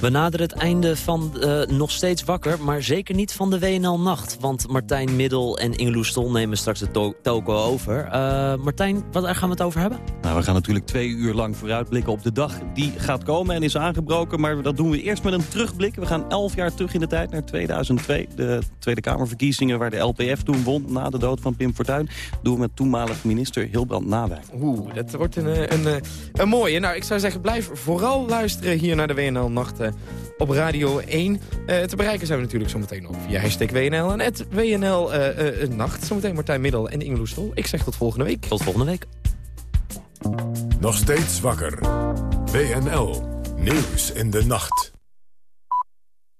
We naderen het einde van eh, Nog Steeds Wakker, maar zeker niet van de WNL-nacht. Want Martijn Middel en Ingeloes Stol nemen straks de to toko over. Eh, Martijn, wat, waar gaan we het over hebben? Nou, we gaan natuurlijk twee uur lang vooruitblikken op de dag die gaat komen en is aangebroken. Maar dat doen we eerst met een terugblik. We gaan elf jaar terug in de tijd naar 2002. De Tweede Kamerverkiezingen waar de LPF toen won na de dood van Pim Fortuyn. Doen we met toenmalig minister Hilbrand Nawijk. Oeh, dat wordt een, eh, een, eh, een mooie. Nou, ik zou zeggen, blijf vooral luisteren hier naar de WNL-nacht eh, op Radio 1. Eh, te bereiken zijn we natuurlijk zometeen ook via hashtag WNL en het WNL eh, eh, Nacht. Zometeen Martijn Middel en Stol. Ik zeg tot volgende week. Tot volgende week. Nog steeds wakker. WNL. Nieuws in de nacht.